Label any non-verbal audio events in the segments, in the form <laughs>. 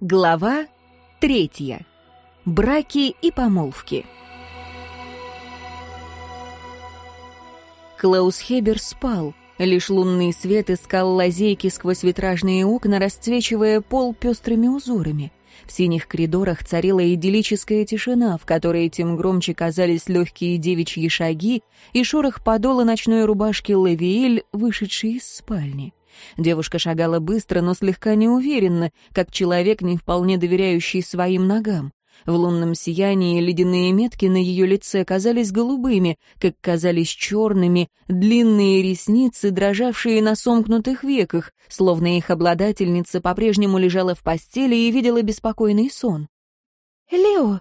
Глава третья. Браки и помолвки. Клаус Хебер спал. Лишь лунный свет искал лазейки сквозь витражные окна, расцвечивая пол пестрыми узорами. В синих коридорах царила идиллическая тишина, в которой тем громче казались легкие девичьи шаги и шорох подола ночной рубашки Лавиэль, вышедшей из спальни. Девушка шагала быстро, но слегка неуверенно, как человек, не вполне доверяющий своим ногам. В лунном сиянии ледяные метки на ее лице казались голубыми, как казались черными, длинные ресницы, дрожавшие на сомкнутых веках, словно их обладательница по-прежнему лежала в постели и видела беспокойный сон. «Лео!»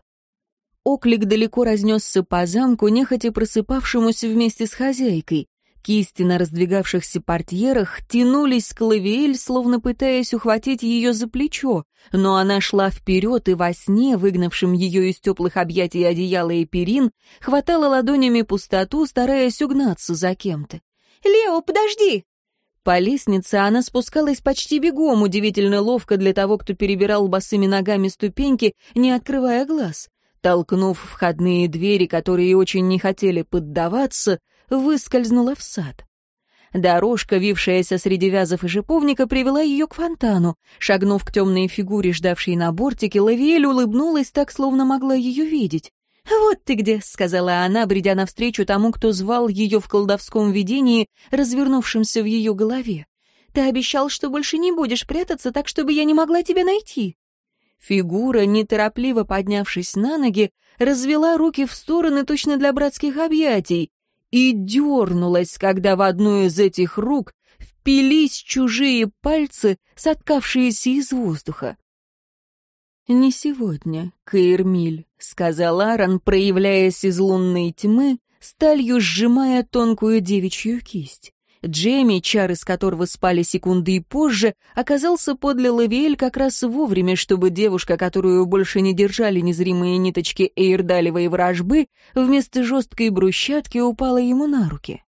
Оклик далеко разнесся по замку, нехотя просыпавшемуся вместе с хозяйкой. Кисти на раздвигавшихся портьерах тянулись к Лавиэль, словно пытаясь ухватить ее за плечо, но она шла вперед, и во сне, выгнавшим ее из теплых объятий одеяла и перин, хватала ладонями пустоту, стараясь угнаться за кем-то. «Лео, подожди!» По лестнице она спускалась почти бегом, удивительно ловко для того, кто перебирал босыми ногами ступеньки, не открывая глаз. Толкнув входные двери, которые очень не хотели поддаваться, выскользнула в сад. Дорожка, вившаяся среди вязов и шиповника, привела ее к фонтану. Шагнув к темной фигуре, ждавшей на бортике, Лавиэль улыбнулась так, словно могла ее видеть. «Вот ты где», — сказала она, бредя навстречу тому, кто звал ее в колдовском видении, развернувшемся в ее голове. «Ты обещал, что больше не будешь прятаться, так чтобы я не могла тебя найти». Фигура, неторопливо поднявшись на ноги, развела руки в стороны точно для братских объятий, и дернулась, когда в одну из этих рук впились чужие пальцы, соткавшиеся из воздуха. «Не сегодня, Каирмиль», — сказал Аран, проявляясь из лунной тьмы, сталью сжимая тонкую девичью кисть. Джейми, чары с которого спали секунды и позже, оказался подле Лавиэль как раз вовремя, чтобы девушка, которую больше не держали незримые ниточки Эйрдалевой вражбы, вместо жесткой брусчатки упала ему на руки.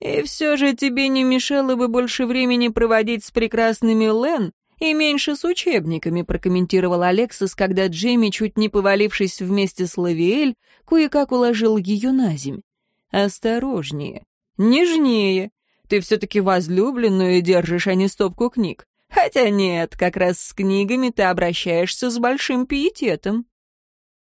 «И все же тебе не мешало бы больше времени проводить с прекрасными Лен и меньше с учебниками», прокомментировал Алексис, когда Джейми, чуть не повалившись вместе с Лавиэль, кое-как уложил ее на земь. «Осторожнее, нежнее, ты все-таки возлюбленную держишь, а не стопку книг. Хотя нет, как раз с книгами ты обращаешься с большим пиететом».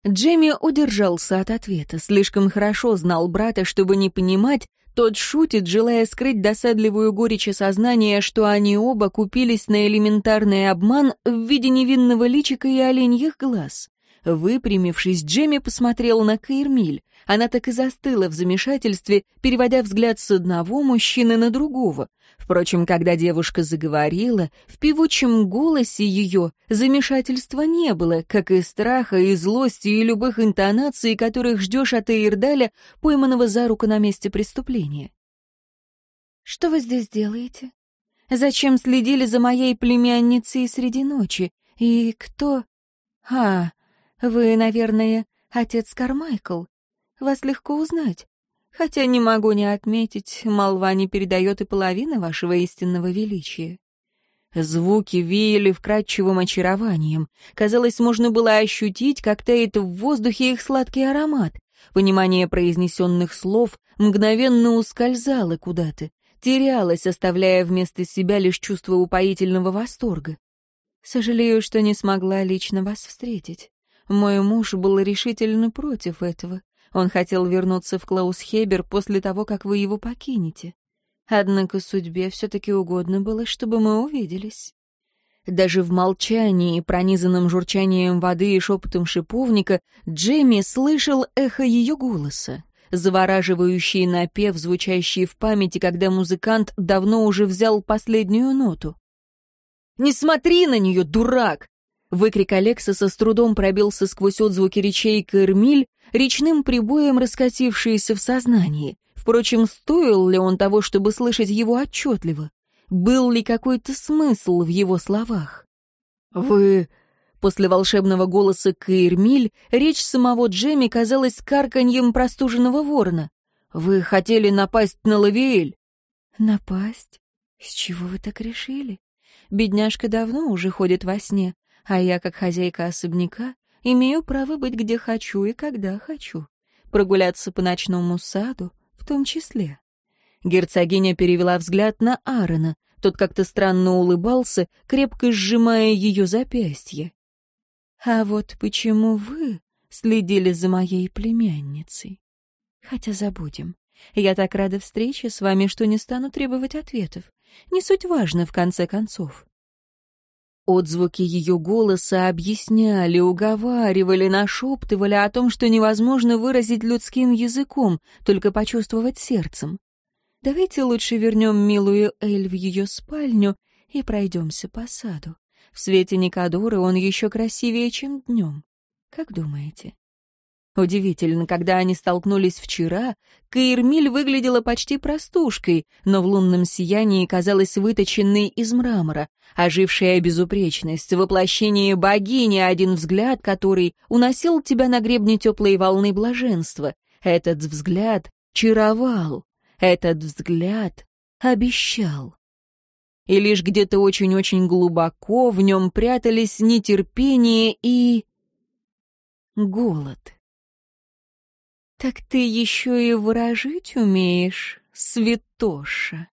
Джимми удержался от ответа, слишком хорошо знал брата, чтобы не понимать, тот шутит, желая скрыть досадливую горечь осознания, что они оба купились на элементарный обман в виде невинного личика и оленьих глаз. Выпрямившись, Джемми посмотрел на Каирмиль она так и застыла в замешательстве, переводя взгляд с одного мужчины на другого. Впрочем, когда девушка заговорила, в певучем голосе ее замешательства не было, как и страха, и злости, и любых интонаций, которых ждешь от Эйрдаля, пойманного за руку на месте преступления. «Что вы здесь делаете? Зачем следили за моей племянницей среди ночи? И кто...» «А, вы, наверное, отец Кармайкл вас легко узнать. Хотя не могу не отметить, молва не передает и половины вашего истинного величия. Звуки веяли вкрадчивым очарованием. Казалось, можно было ощутить, как тает в воздухе их сладкий аромат. Понимание произнесенных слов мгновенно ускользало куда-то, терялось, оставляя вместо себя лишь чувство упоительного восторга. Сожалею, что не смогла лично вас встретить. Мой муж был решительно против этого. Он хотел вернуться в Клаус Клаусхебер после того, как вы его покинете. Однако судьбе все-таки угодно было, чтобы мы увиделись. Даже в молчании, пронизанном журчанием воды и шепотом шиповника, Джимми слышал эхо ее голоса, завораживающий напев, звучащий в памяти, когда музыкант давно уже взял последнюю ноту. «Не смотри на нее, дурак!» Выкрик Алекса со с трудом пробился сквозь отзвуки речей Кэрмиль, речным прибоем раскатившиеся в сознании. Впрочем, стоил ли он того, чтобы слышать его отчетливо? Был ли какой-то смысл в его словах? «Вы...» После волшебного голоса Каирмиль речь самого Джеми казалась карканьем простуженного ворона. «Вы хотели напасть на Лавиэль?» «Напасть? С чего вы так решили? Бедняжка давно уже ходит во сне, а я, как хозяйка особняка, имею право быть где хочу и когда хочу, прогуляться по ночному саду в том числе. Герцогиня перевела взгляд на Аарона. Тот как-то странно улыбался, крепко сжимая ее запястье. «А вот почему вы следили за моей племянницей? Хотя забудем. Я так рада встрече с вами, что не стану требовать ответов. Не суть важно, в конце концов. Отзвуки ее голоса объясняли, уговаривали, нашептывали о том, что невозможно выразить людским языком, только почувствовать сердцем. Давайте лучше вернем милую Эль в ее спальню и пройдемся по саду. В свете Никадоры он еще красивее, чем днем. Как думаете? Удивительно, когда они столкнулись вчера, Каирмиль выглядела почти простушкой, но в лунном сиянии казалась выточенной из мрамора, ожившая а безупречность, воплощение богини, один взгляд который уносил тебя на гребне теплой волны блаженства. Этот взгляд чаровал, этот взгляд обещал. И лишь где-то очень-очень глубоко в нем прятались нетерпение и... голод. «Так ты еще и выражить умеешь, святоша!»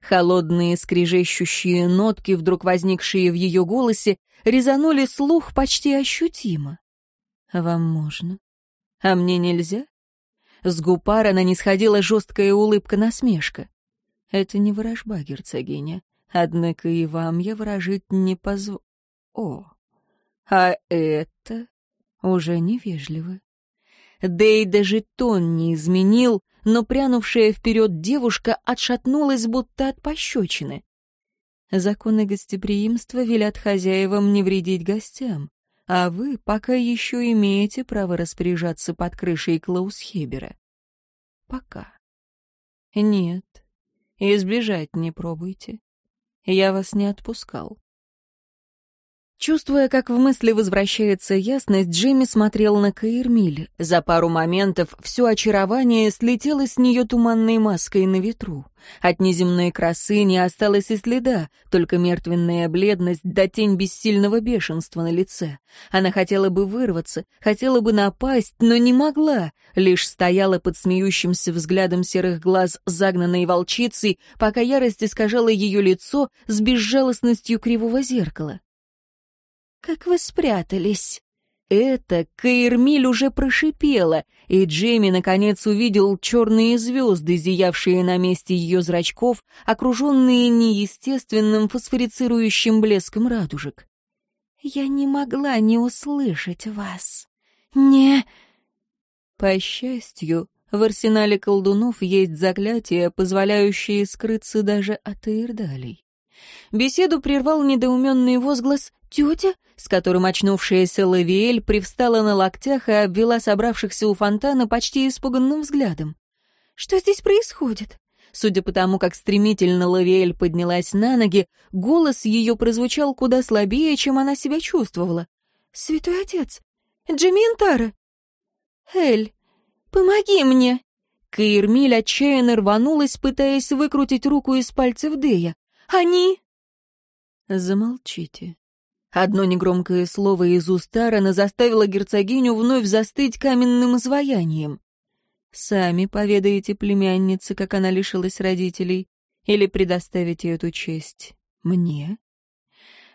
Холодные скрежещущие нотки, вдруг возникшие в ее голосе, резанули слух почти ощутимо. А «Вам можно, а мне нельзя?» С губ на не сходила жесткая улыбка-насмешка. «Это не ворожба, герцогиня, однако и вам я выражить не позв... О, а это уже невежливо. Дэй даже тон не изменил, но прянувшая вперед девушка отшатнулась, будто от пощечины. Законы гостеприимства велят хозяевам не вредить гостям, а вы пока еще имеете право распоряжаться под крышей Клаус Хебера. Пока. Нет, избежать не пробуйте. Я вас не отпускал. Чувствуя, как в мысли возвращается ясность, Джимми смотрел на Каирмиль. За пару моментов все очарование слетело с нее туманной маской на ветру. От неземной красы не осталось и следа, только мертвенная бледность да тень бессильного бешенства на лице. Она хотела бы вырваться, хотела бы напасть, но не могла, лишь стояла под смеющимся взглядом серых глаз загнанной волчицы, пока ярость искажала ее лицо с безжалостностью кривого зеркала как вы спрятались?» Это Каирмиль уже прошипела, и Джейми наконец увидел черные звезды, зиявшие на месте ее зрачков, окруженные неестественным фосфорицирующим блеском радужек. «Я не могла не услышать вас. Не...» По счастью, в арсенале колдунов есть заклятие, позволяющее скрыться даже от Ирдалей. Беседу прервал недоуменный возглас «Тетя?», с которым очнувшаяся Лавиэль привстала на локтях и обвела собравшихся у фонтана почти испуганным взглядом. «Что здесь происходит?» Судя по тому, как стремительно Лавиэль поднялась на ноги, голос ее прозвучал куда слабее, чем она себя чувствовала. «Святой отец! Джимин Тара!» «Эль, помоги мне!» Каирмиль отчаянно рванулась, пытаясь выкрутить руку из пальцев Дея. Они...» «Замолчите». Одно негромкое слово из уст Аарона заставило герцогиню вновь застыть каменным изваянием. «Сами поведаете племяннице, как она лишилась родителей, или предоставите эту честь мне?»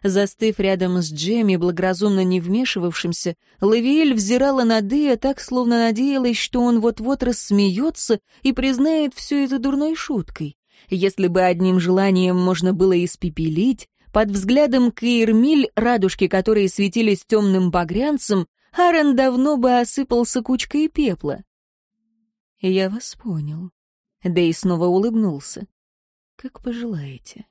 Застыв рядом с Джемми, благоразумно не вмешивавшимся, Лавиэль взирала на Дея так, словно надеялась, что он вот-вот рассмеется и признает все это дурной шуткой. Если бы одним желанием можно было испепелить, под взглядом Каирмиль, радужки которые светились темным багрянцем, Аарон давно бы осыпался кучкой пепла. «Я вас понял». Дэй снова улыбнулся. «Как пожелаете».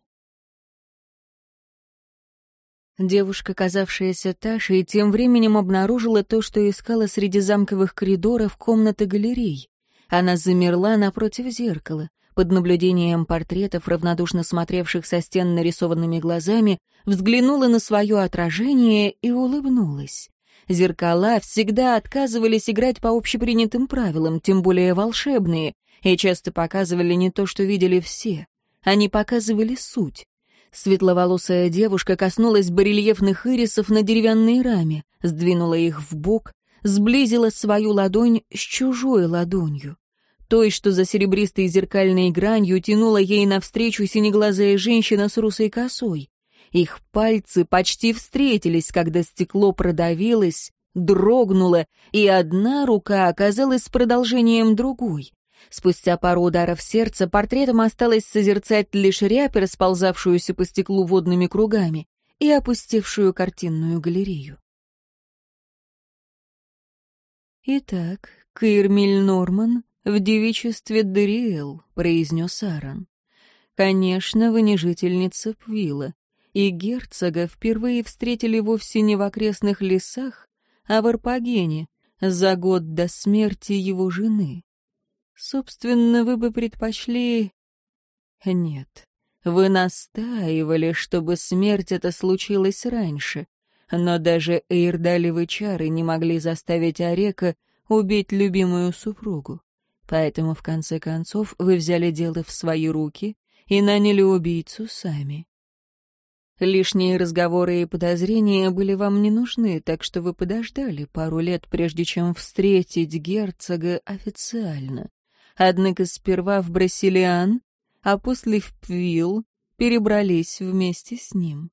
Девушка, казавшаяся Ташей, тем временем обнаружила то, что искала среди замковых коридоров комнаты галерей. Она замерла напротив зеркала под наблюдением портретов, равнодушно смотревших со стен нарисованными глазами, взглянула на свое отражение и улыбнулась. Зеркала всегда отказывались играть по общепринятым правилам, тем более волшебные, и часто показывали не то, что видели все. Они показывали суть. Светловолосая девушка коснулась барельефных ирисов на деревянной раме, сдвинула их в бок, сблизила свою ладонь с чужой ладонью. Той, что за серебристой зеркальной гранью тянула ей навстречу синеглазая женщина с русой косой. Их пальцы почти встретились, когда стекло продавилось, дрогнуло, и одна рука оказалась продолжением другой. Спустя пару ударов сердца портретом осталось созерцать лишь рябь, расползавшуюся по стеклу водными кругами, и опустевшую картинную галерею. Итак, Кирмиль Норман «В девичестве Дериэл», — произнес Аарон. «Конечно, вы не жительница Пвилла, и герцога впервые встретили вовсе не в окрестных лесах, а в Арпагене, за год до смерти его жены. Собственно, вы бы предпочли... Нет, вы настаивали, чтобы смерть эта случилась раньше, но даже Эйрдалевы чары не могли заставить Орека убить любимую супругу. Поэтому, в конце концов, вы взяли дело в свои руки и наняли убийцу сами. Лишние разговоры и подозрения были вам не нужны, так что вы подождали пару лет, прежде чем встретить герцога официально. Однако сперва в Брасилиан, а после в Пвилл перебрались вместе с ним.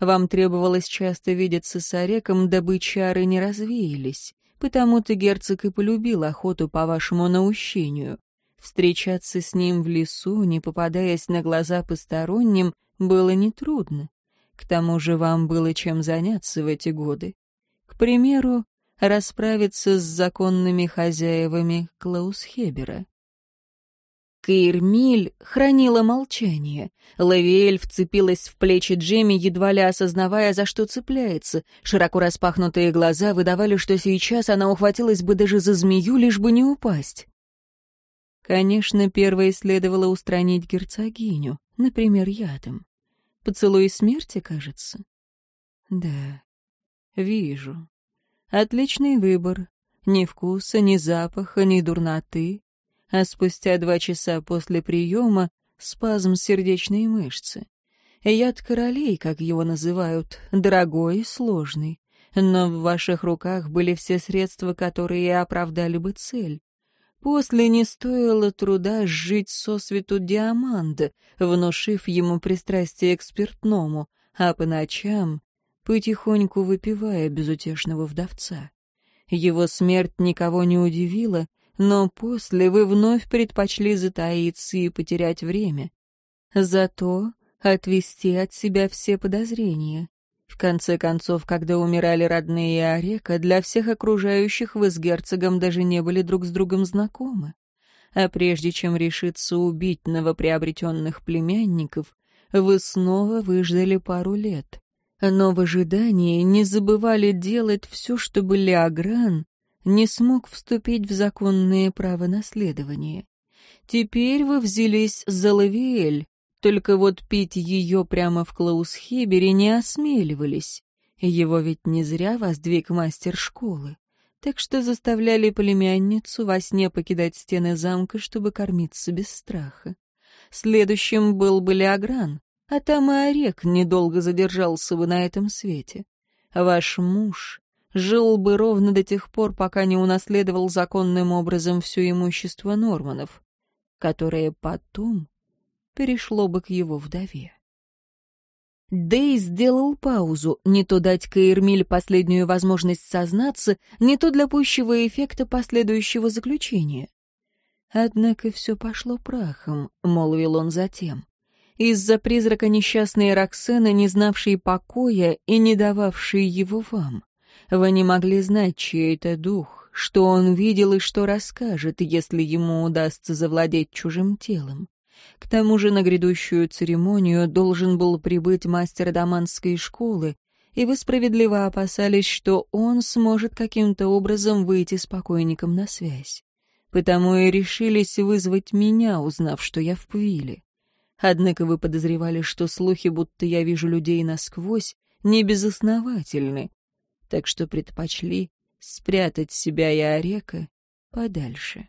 Вам требовалось часто видеться с Ореком, дабы чары не развеялись. Потому-то герцог и полюбил охоту по вашему наущению. Встречаться с ним в лесу, не попадаясь на глаза посторонним, было нетрудно. К тому же вам было чем заняться в эти годы. К примеру, расправиться с законными хозяевами Клаус Хебера. Каирмиль хранила молчание. Лавиэль вцепилась в плечи Джемми, едва ли осознавая, за что цепляется. Широко распахнутые глаза выдавали, что сейчас она ухватилась бы даже за змею, лишь бы не упасть. Конечно, первое следовало устранить герцогиню, например, ядом. Поцелуй смерти, кажется? Да, вижу. Отличный выбор. Ни вкуса, ни запаха, ни дурноты а спустя два часа после приема спазм сердечной мышцы. Яд королей, как его называют, дорогой и сложный. Но в ваших руках были все средства, которые оправдали бы цель. После не стоило труда сжить сосвету Диаманда, внушив ему пристрастие к спиртному, а по ночам потихоньку выпивая безутешного вдовца. Его смерть никого не удивила, но после вы вновь предпочли затаиться и потерять время. Зато отвести от себя все подозрения. В конце концов, когда умирали родные и Орека, для всех окружающих вы с герцогом даже не были друг с другом знакомы. А прежде чем решиться убить новоприобретенных племянников, вы снова выждали пару лет. Но в ожидании не забывали делать все, чтобы Леогран не смог вступить в законные права наследования. Теперь вы взялись за Лавиэль, только вот пить ее прямо в Клаусхибере не осмеливались. Его ведь не зря воздвиг мастер школы. Так что заставляли племянницу во сне покидать стены замка, чтобы кормиться без страха. Следующим был бы Леогран, а там и Орек недолго задержался бы на этом свете. Ваш муж жил бы ровно до тех пор, пока не унаследовал законным образом все имущество Норманов, которое потом перешло бы к его вдове. Дэй сделал паузу, не то дать Каэрмиль последнюю возможность сознаться, не то для пущего эффекта последующего заключения. «Однако все пошло прахом», — молвил он затем. «Из-за призрака несчастной Роксены, не знавшей покоя и не дававшей его вам. Вы не могли знать, чей это дух, что он видел и что расскажет, если ему удастся завладеть чужим телом. К тому же на грядущую церемонию должен был прибыть мастер доманской школы, и вы справедливо опасались, что он сможет каким-то образом выйти с покойником на связь. Потому и решились вызвать меня, узнав, что я в Пвиле. Однако вы подозревали, что слухи, будто я вижу людей насквозь, небезосновательны, так что предпочли спрятать себя и Орека подальше.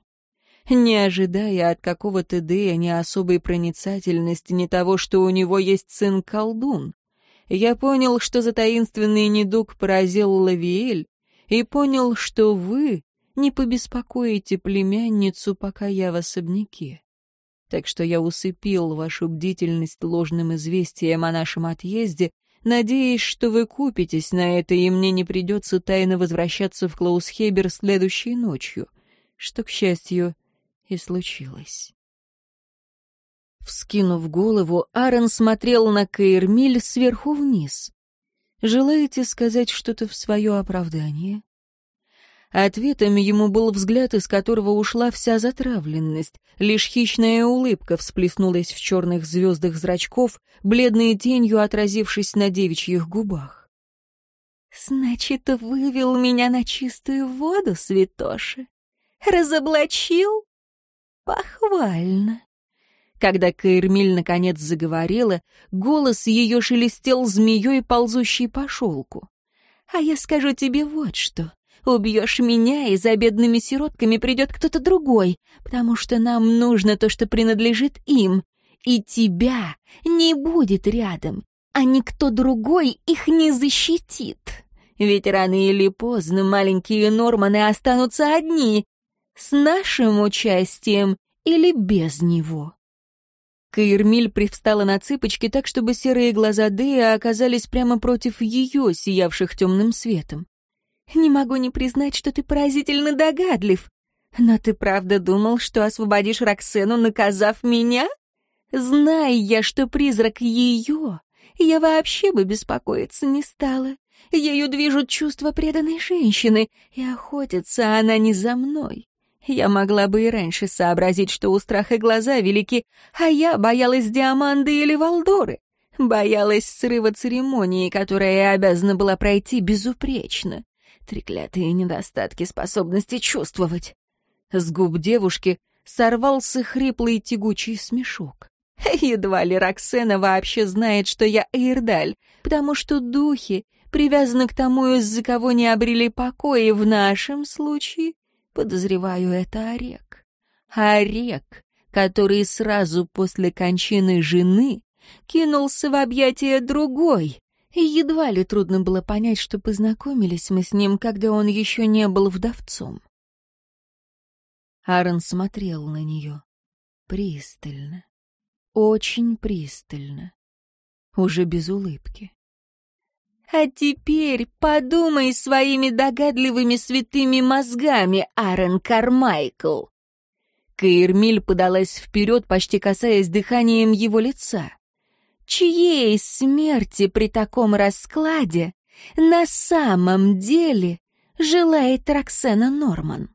Не ожидая от какого-то Дея ни особой проницательности, ни того, что у него есть сын-колдун, я понял, что за таинственный недуг поразил Лавиэль, и понял, что вы не побеспокоите племянницу, пока я в особняке. Так что я усыпил вашу бдительность ложным известием о нашем отъезде надеясь, что вы купитесь на это, и мне не придется тайно возвращаться в Клаусхебер следующей ночью, что, к счастью, и случилось. Вскинув голову, Аарон смотрел на Кейрмиль сверху вниз. «Желаете сказать что-то в свое оправдание?» А Ответом ему был взгляд, из которого ушла вся затравленность. Лишь хищная улыбка всплеснулась в черных звездах зрачков, бледной тенью отразившись на девичьих губах. «Значит, вывел меня на чистую воду, святоши? Разоблачил? Похвально!» Когда Каэрмиль наконец заговорила, голос ее шелестел змеей, ползущей по шелку. «А я скажу тебе вот что. Убьешь меня, и за бедными сиротками придет кто-то другой, потому что нам нужно то, что принадлежит им. И тебя не будет рядом, а никто другой их не защитит. Ведь рано или поздно маленькие Норманы останутся одни, с нашим участием или без него. Каирмиль привстала на цыпочки так, чтобы серые глаза Дея оказались прямо против ее, сиявших темным светом. Не могу не признать, что ты поразительно догадлив. Но ты правда думал, что освободишь Роксену, наказав меня? Зная я, что призрак ее, я вообще бы беспокоиться не стала. Ею движут чувства преданной женщины, и охотится она не за мной. Я могла бы и раньше сообразить, что у страха глаза велики, а я боялась Диаманды или Валдоры. Боялась срыва церемонии, которая обязана была пройти безупречно. Треклятые недостатки способности чувствовать. С губ девушки сорвался хриплый тягучий смешок. <laughs> Едва ли Роксена вообще знает, что я Эйрдаль, потому что духи привязаны к тому, из-за кого не обрели покоя, в нашем случае, подозреваю, это Орек. Орек, который сразу после кончины жены кинулся в объятия другой, и едва ли трудно было понять, что познакомились мы с ним, когда он еще не был вдовцом. Аарон смотрел на нее пристально, очень пристально, уже без улыбки. «А теперь подумай своими догадливыми святыми мозгами, Аарон Кармайкл!» Каирмиль подалась вперед, почти касаясь дыханием его лица чьей смерти при таком раскладе на самом деле желает Роксена Норман.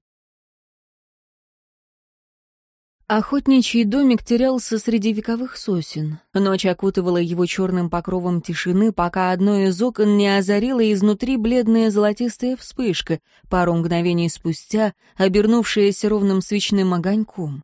Охотничий домик терялся среди вековых сосен. Ночь окутывала его черным покровом тишины, пока одно из окон не озарило изнутри бледная золотистая вспышка, пару мгновений спустя обернувшаяся ровным свечным огоньком.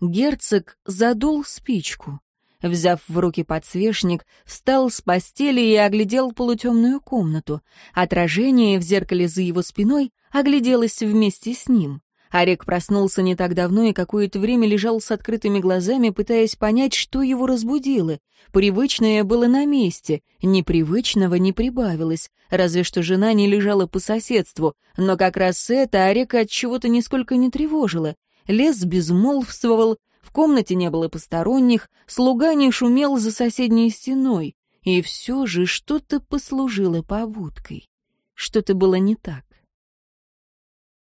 Герцог задул спичку. Взяв в руки подсвечник, встал с постели и оглядел полутемную комнату. Отражение в зеркале за его спиной огляделось вместе с ним. Орек проснулся не так давно и какое-то время лежал с открытыми глазами, пытаясь понять, что его разбудило. Привычное было на месте, непривычного не прибавилось, разве что жена не лежала по соседству, но как раз это Арика от чего-то нисколько не тревожило. Лес безмолвствовал, в комнате не было посторонних, слуга не шумел за соседней стеной, и все же что-то послужило поводкой. Что-то было не так.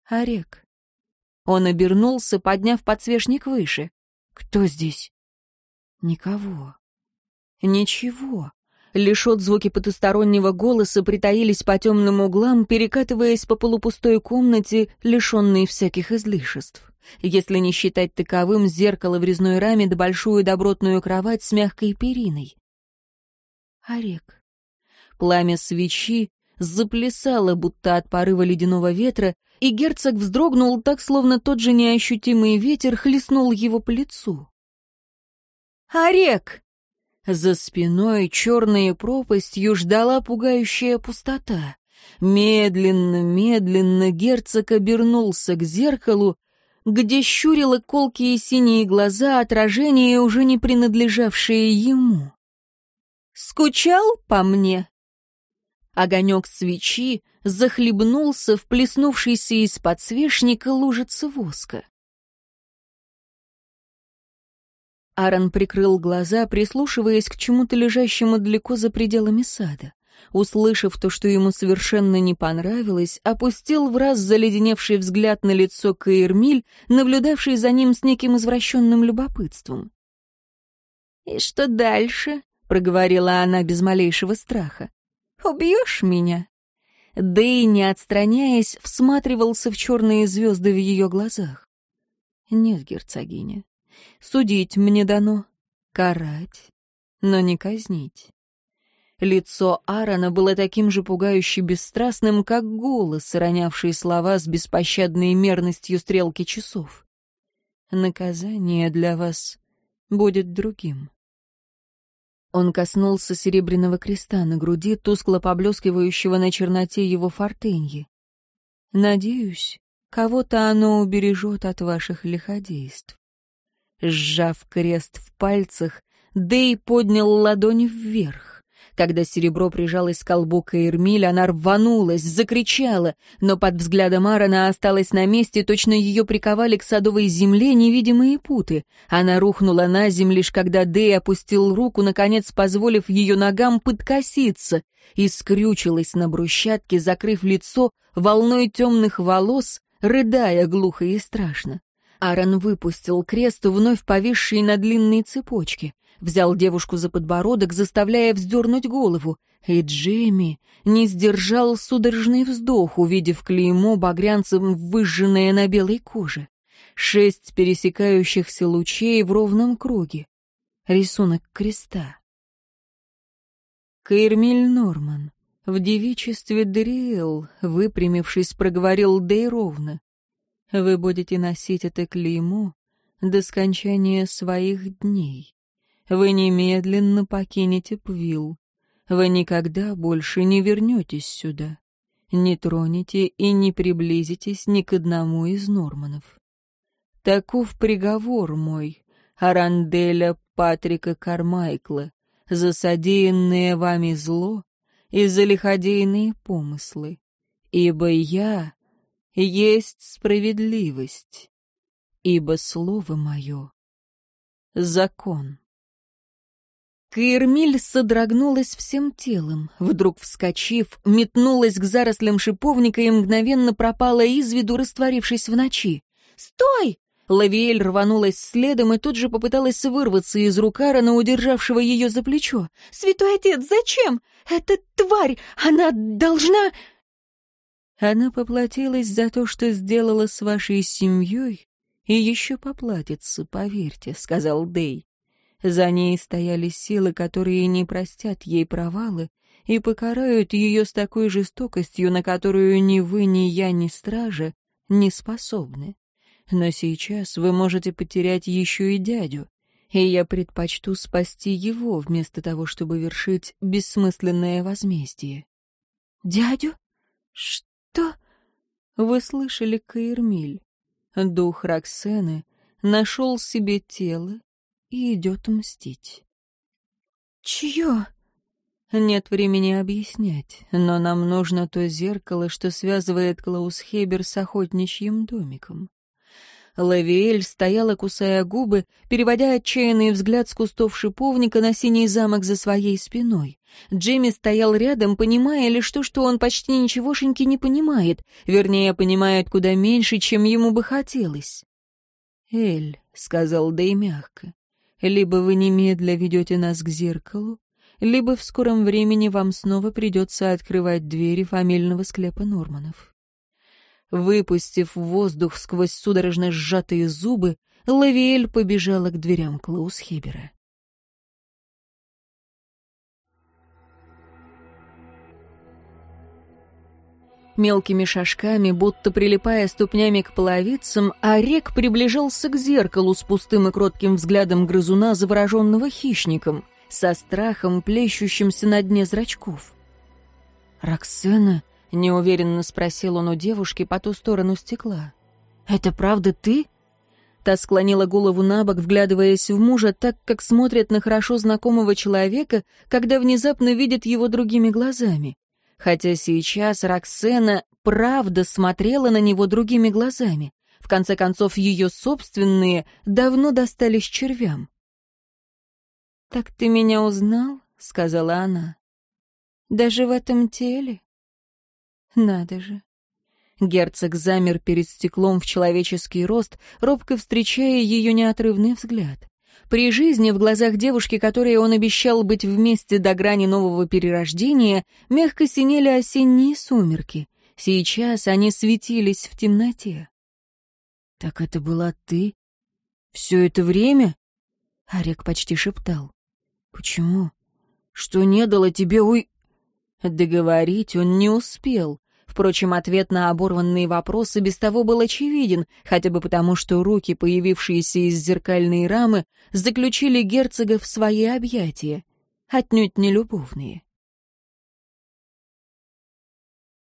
Орек. Он обернулся, подняв подсвечник выше. «Кто здесь?» «Никого. Ничего». Лишь отзвуки потустороннего голоса притаились по темным углам, перекатываясь по полупустой комнате, лишенной всяких излишеств если не считать таковым зеркало в резной раме да большую добротную кровать с мягкой периной. Орек. Пламя свечи заплясало, будто от порыва ледяного ветра, и герцог вздрогнул так, словно тот же неощутимый ветер хлестнул его по лицу. «Орек!» За спиной черной пропастью ждала пугающая пустота. Медленно, медленно герцог обернулся к зеркалу где щурило колкие синие глаза отражения, уже не принадлежавшие ему. «Скучал по мне?» Огонек свечи захлебнулся в плеснувшейся из подсвечника лужице воска. Аарон прикрыл глаза, прислушиваясь к чему-то лежащему далеко за пределами сада услышав то, что ему совершенно не понравилось, опустил в раз заледеневший взгляд на лицо Каэрмиль, наблюдавший за ним с неким извращенным любопытством. «И что дальше?» — проговорила она без малейшего страха. «Убьешь меня?» Да и не отстраняясь, всматривался в черные звезды в ее глазах. «Нет, герцогиня, судить мне дано, карать, но не казнить». Лицо Аарона было таким же пугающе бесстрастным, как голос, ронявший слова с беспощадной мерностью стрелки часов. «Наказание для вас будет другим». Он коснулся серебряного креста на груди, тускло поблескивающего на черноте его фортеньи. «Надеюсь, кого-то оно убережет от ваших лиходейств». Сжав крест в пальцах, Дэй поднял ладонь вверх. Когда серебро прижалось к колбу Каирмиль, она рванулась, закричала, но под взглядом Аарона осталась на месте, точно ее приковали к садовой земле невидимые путы. Она рухнула на землю, лишь когда Дэй опустил руку, наконец позволив ее ногам подкоситься, и скрючилась на брусчатке, закрыв лицо волной темных волос, рыдая глухо и страшно. Аарон выпустил крест, вновь повисший на длинной цепочке взял девушку за подбородок, заставляя вздернуть голову. И Джейми не сдержал судорожный вздох, увидев клеймо багрянцем, выжженное на белой коже. Шесть пересекающихся лучей в ровном круге. Рисунок креста. Кэрмиль Норман. В девичестве Дриэл, выпрямившись, проговорил Дэй ровно. «Вы будете носить это клеймо до скончания своих дней». Вы немедленно покинете Пвилл. Вы никогда больше не вернетесь сюда. Не тронете и не приблизитесь ни к одному из Норманов. Таков приговор мой, Аранделя Патрика Кармайкла, за содеянное вами зло и за лиходейные помыслы, ибо я есть справедливость, ибо слово мое — закон. Каирмиль содрогнулась всем телом, вдруг вскочив, метнулась к зарослям шиповника и мгновенно пропала из виду, растворившись в ночи. «Стой!» Лавиэль рванулась следом и тут же попыталась вырваться из рук Аарона, удержавшего ее за плечо. «Святой отец, зачем? Эта тварь, она должна...» Она поплатилась за то, что сделала с вашей семьей, и еще поплатится, поверьте», — сказал Дей. За ней стояли силы, которые не простят ей провалы и покарают ее с такой жестокостью, на которую ни вы, ни я, ни стражи не способны. Но сейчас вы можете потерять еще и дядю, и я предпочту спасти его вместо того, чтобы вершить бессмысленное возмездие. «Дядю? Что?» Вы слышали Каирмиль. Дух Роксены нашел себе тело и идет мстить. «Чье?» Нет времени объяснять, но нам нужно то зеркало, что связывает Клаус Хебер с охотничьим домиком. Лавиэль стояла, кусая губы, переводя отчаянный взгляд с кустов шиповника на синий замок за своей спиной. Джимми стоял рядом, понимая лишь то, что он почти ничегошеньки не понимает, вернее, понимает куда меньше, чем ему бы хотелось. «Эль», — сказал Дэй мягко, Либо вы немедля ведете нас к зеркалу, либо в скором времени вам снова придется открывать двери фамильного склепа Норманов. Выпустив воздух сквозь судорожно сжатые зубы, Лавиэль побежала к дверям Клаус Хибера. мелкими шажками, будто прилипая ступнями к половицам, Орек а приближался к зеркалу с пустым и кротким взглядом грызуна, завороженного хищником, со страхом, плещущимся на дне зрачков. «Роксена?» — неуверенно спросил он у девушки по ту сторону стекла. «Это правда ты?» Та склонила голову на бок, вглядываясь в мужа, так как смотрят на хорошо знакомого человека, когда внезапно видят его другими глазами. Хотя сейчас Роксена правда смотрела на него другими глазами. В конце концов, ее собственные давно достались червям. «Так ты меня узнал?» — сказала она. «Даже в этом теле?» «Надо же». Герцог замер перед стеклом в человеческий рост, робко встречая ее неотрывный взгляд. При жизни в глазах девушки, которой он обещал быть вместе до грани нового перерождения, мягко синели осенние сумерки. Сейчас они светились в темноте. «Так это была ты? Все это время?» Орек почти шептал. «Почему? Что не дало тебе уй...» Договорить он не успел. Впрочем, ответ на оборванные вопросы без того был очевиден, хотя бы потому, что руки, появившиеся из зеркальной рамы, заключили герцога в свои объятия, отнюдь не любовные.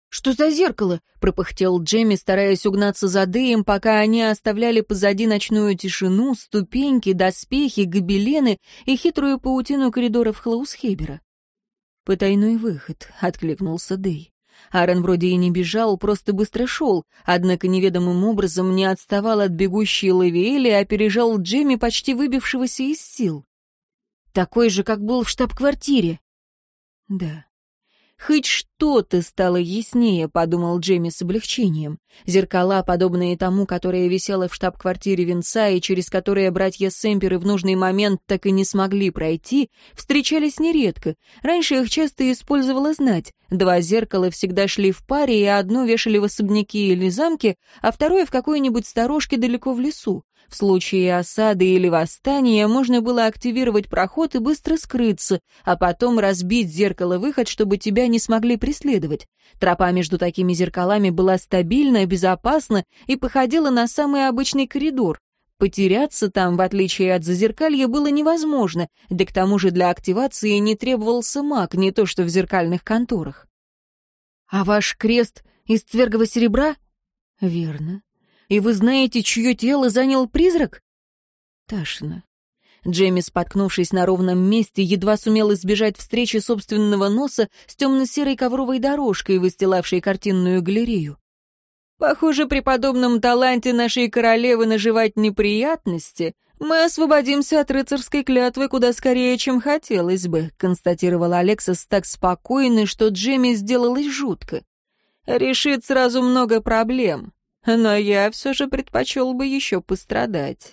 «Что за зеркало?» — пропыхтел Джемми, стараясь угнаться за дым, пока они оставляли позади ночную тишину, ступеньки, доспехи, гобелены и хитрую паутину коридоров Хлаусхебера. «Потайной выход», — откликнулся Дэй. Аарон вроде и не бежал, просто быстро шел, однако неведомым образом не отставал от бегущей Лавиэли, а опережал Джимми, почти выбившегося из сил. Такой же, как был в штаб-квартире. Да. «Хоть что-то стало яснее», — подумал Джейми с облегчением. Зеркала, подобные тому, которое висело в штаб-квартире Винца и через которое братья Сэмперы в нужный момент так и не смогли пройти, встречались нередко. Раньше их часто использовала знать. Два зеркала всегда шли в паре, и одно вешали в особняке или замке, а второе в какой-нибудь сторожке далеко в лесу. В случае осады или восстания можно было активировать проход и быстро скрыться, а потом разбить зеркало-выход, чтобы тебя не смогли преследовать. Тропа между такими зеркалами была стабильна, безопасна и походила на самый обычный коридор. Потеряться там, в отличие от зазеркалья, было невозможно, да к тому же для активации не требовался маг, не то что в зеркальных конторах. «А ваш крест из цвергого серебра?» «Верно. И вы знаете, чье тело занял призрак? Ташина. Джейми, споткнувшись на ровном месте, едва сумел избежать встречи собственного носа с темно-серой ковровой дорожкой, выстилавшей картинную галерею. Похоже, при подобном таланте нашей королевы наживать неприятности мы освободимся от рыцарской клятвы куда скорее, чем хотелось бы», — Констатировал Алексас так спокойно, что Джемми сделалось жутко. «Решит сразу много проблем но я все же предпочел бы еще пострадать.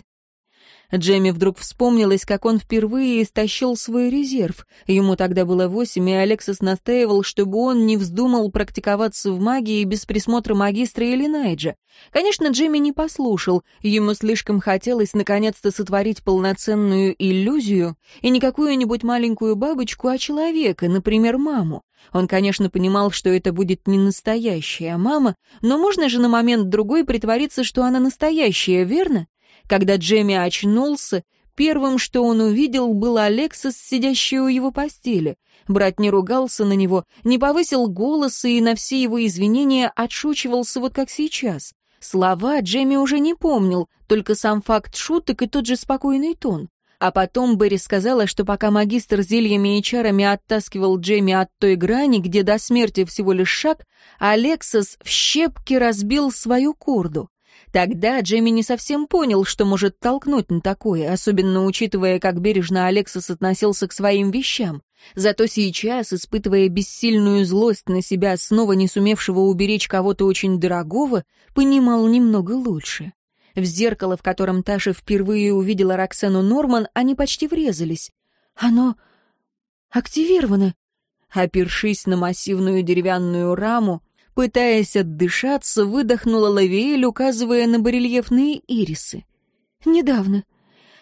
Джемми вдруг вспомнилось, как он впервые истощил свой резерв. Ему тогда было восемь, и Алексис настаивал, чтобы он не вздумал практиковаться в магии без присмотра магистра или Найджа. Конечно, Джемми не послушал. Ему слишком хотелось наконец-то сотворить полноценную иллюзию и не какую-нибудь маленькую бабочку, а человека, например, маму. Он, конечно, понимал, что это будет не настоящая мама, но можно же на момент другой притвориться, что она настоящая, верно? Когда Джемми очнулся, первым, что он увидел, был Алексис, сидящий у его постели. Брат не ругался на него, не повысил голоса и на все его извинения отшучивался вот как сейчас. Слова Джемми уже не помнил, только сам факт шуток и тот же спокойный тон. А потом Берри сказала, что пока магистр зельями и чарами оттаскивал Джемми от той грани, где до смерти всего лишь шаг, Алексос в щепке разбил свою корду. Тогда Джейми не совсем понял, что может толкнуть на такое, особенно учитывая, как бережно Алексис относился к своим вещам. Зато сейчас, испытывая бессильную злость на себя, снова не сумевшего уберечь кого-то очень дорогого, понимал немного лучше. В зеркало, в котором Таша впервые увидела Роксену Норман, они почти врезались. «Оно активировано», Опершись на массивную деревянную раму, Пытаясь отдышаться, выдохнула Лавиэль, указывая на барельефные ирисы. «Недавно».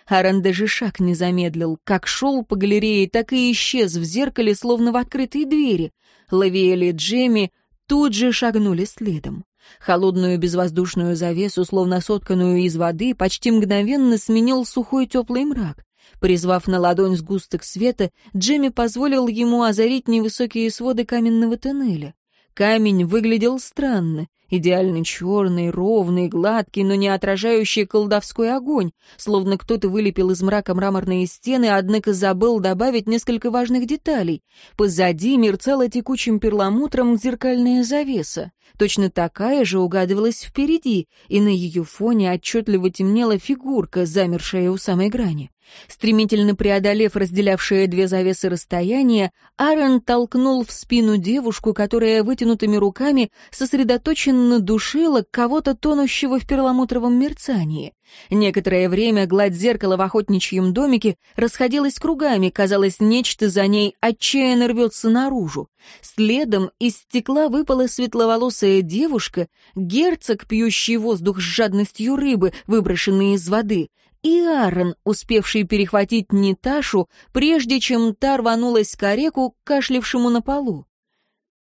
Аран даже шаг не замедлил. Как шел по галерее, так и исчез в зеркале, словно в открытой двери. Лавиэль и Джемми тут же шагнули следом. Холодную безвоздушную завесу, словно сотканную из воды, почти мгновенно сменил сухой теплый мрак. Призвав на ладонь сгусток света, Джемми позволил ему озарить невысокие своды каменного тоннеля. Камень выглядел странно, идеально черный, ровный, гладкий, но не отражающий колдовской огонь, словно кто-то вылепил из мрака мраморные стены, однако забыл добавить несколько важных деталей. Позади мерцала текучим перламутром зеркальная завеса. Точно такая же угадывалась впереди, и на ее фоне отчетливо темнела фигурка, замершая у самой грани. Стремительно преодолев разделявшие две завесы расстояние, Аарон толкнул в спину девушку, которая вытянутыми руками сосредоточенно душила кого-то тонущего в перламутровом мерцании. Некоторое время гладь зеркала в охотничьем домике расходилась кругами, казалось, нечто за ней отчаянно рвется наружу. Следом из стекла выпала светловолосая девушка, герцог, пьющий воздух с жадностью рыбы, выброшенный из воды — и Аарон, успевший перехватить Ниташу, прежде чем та рванулась к ореку, кашлявшему на полу.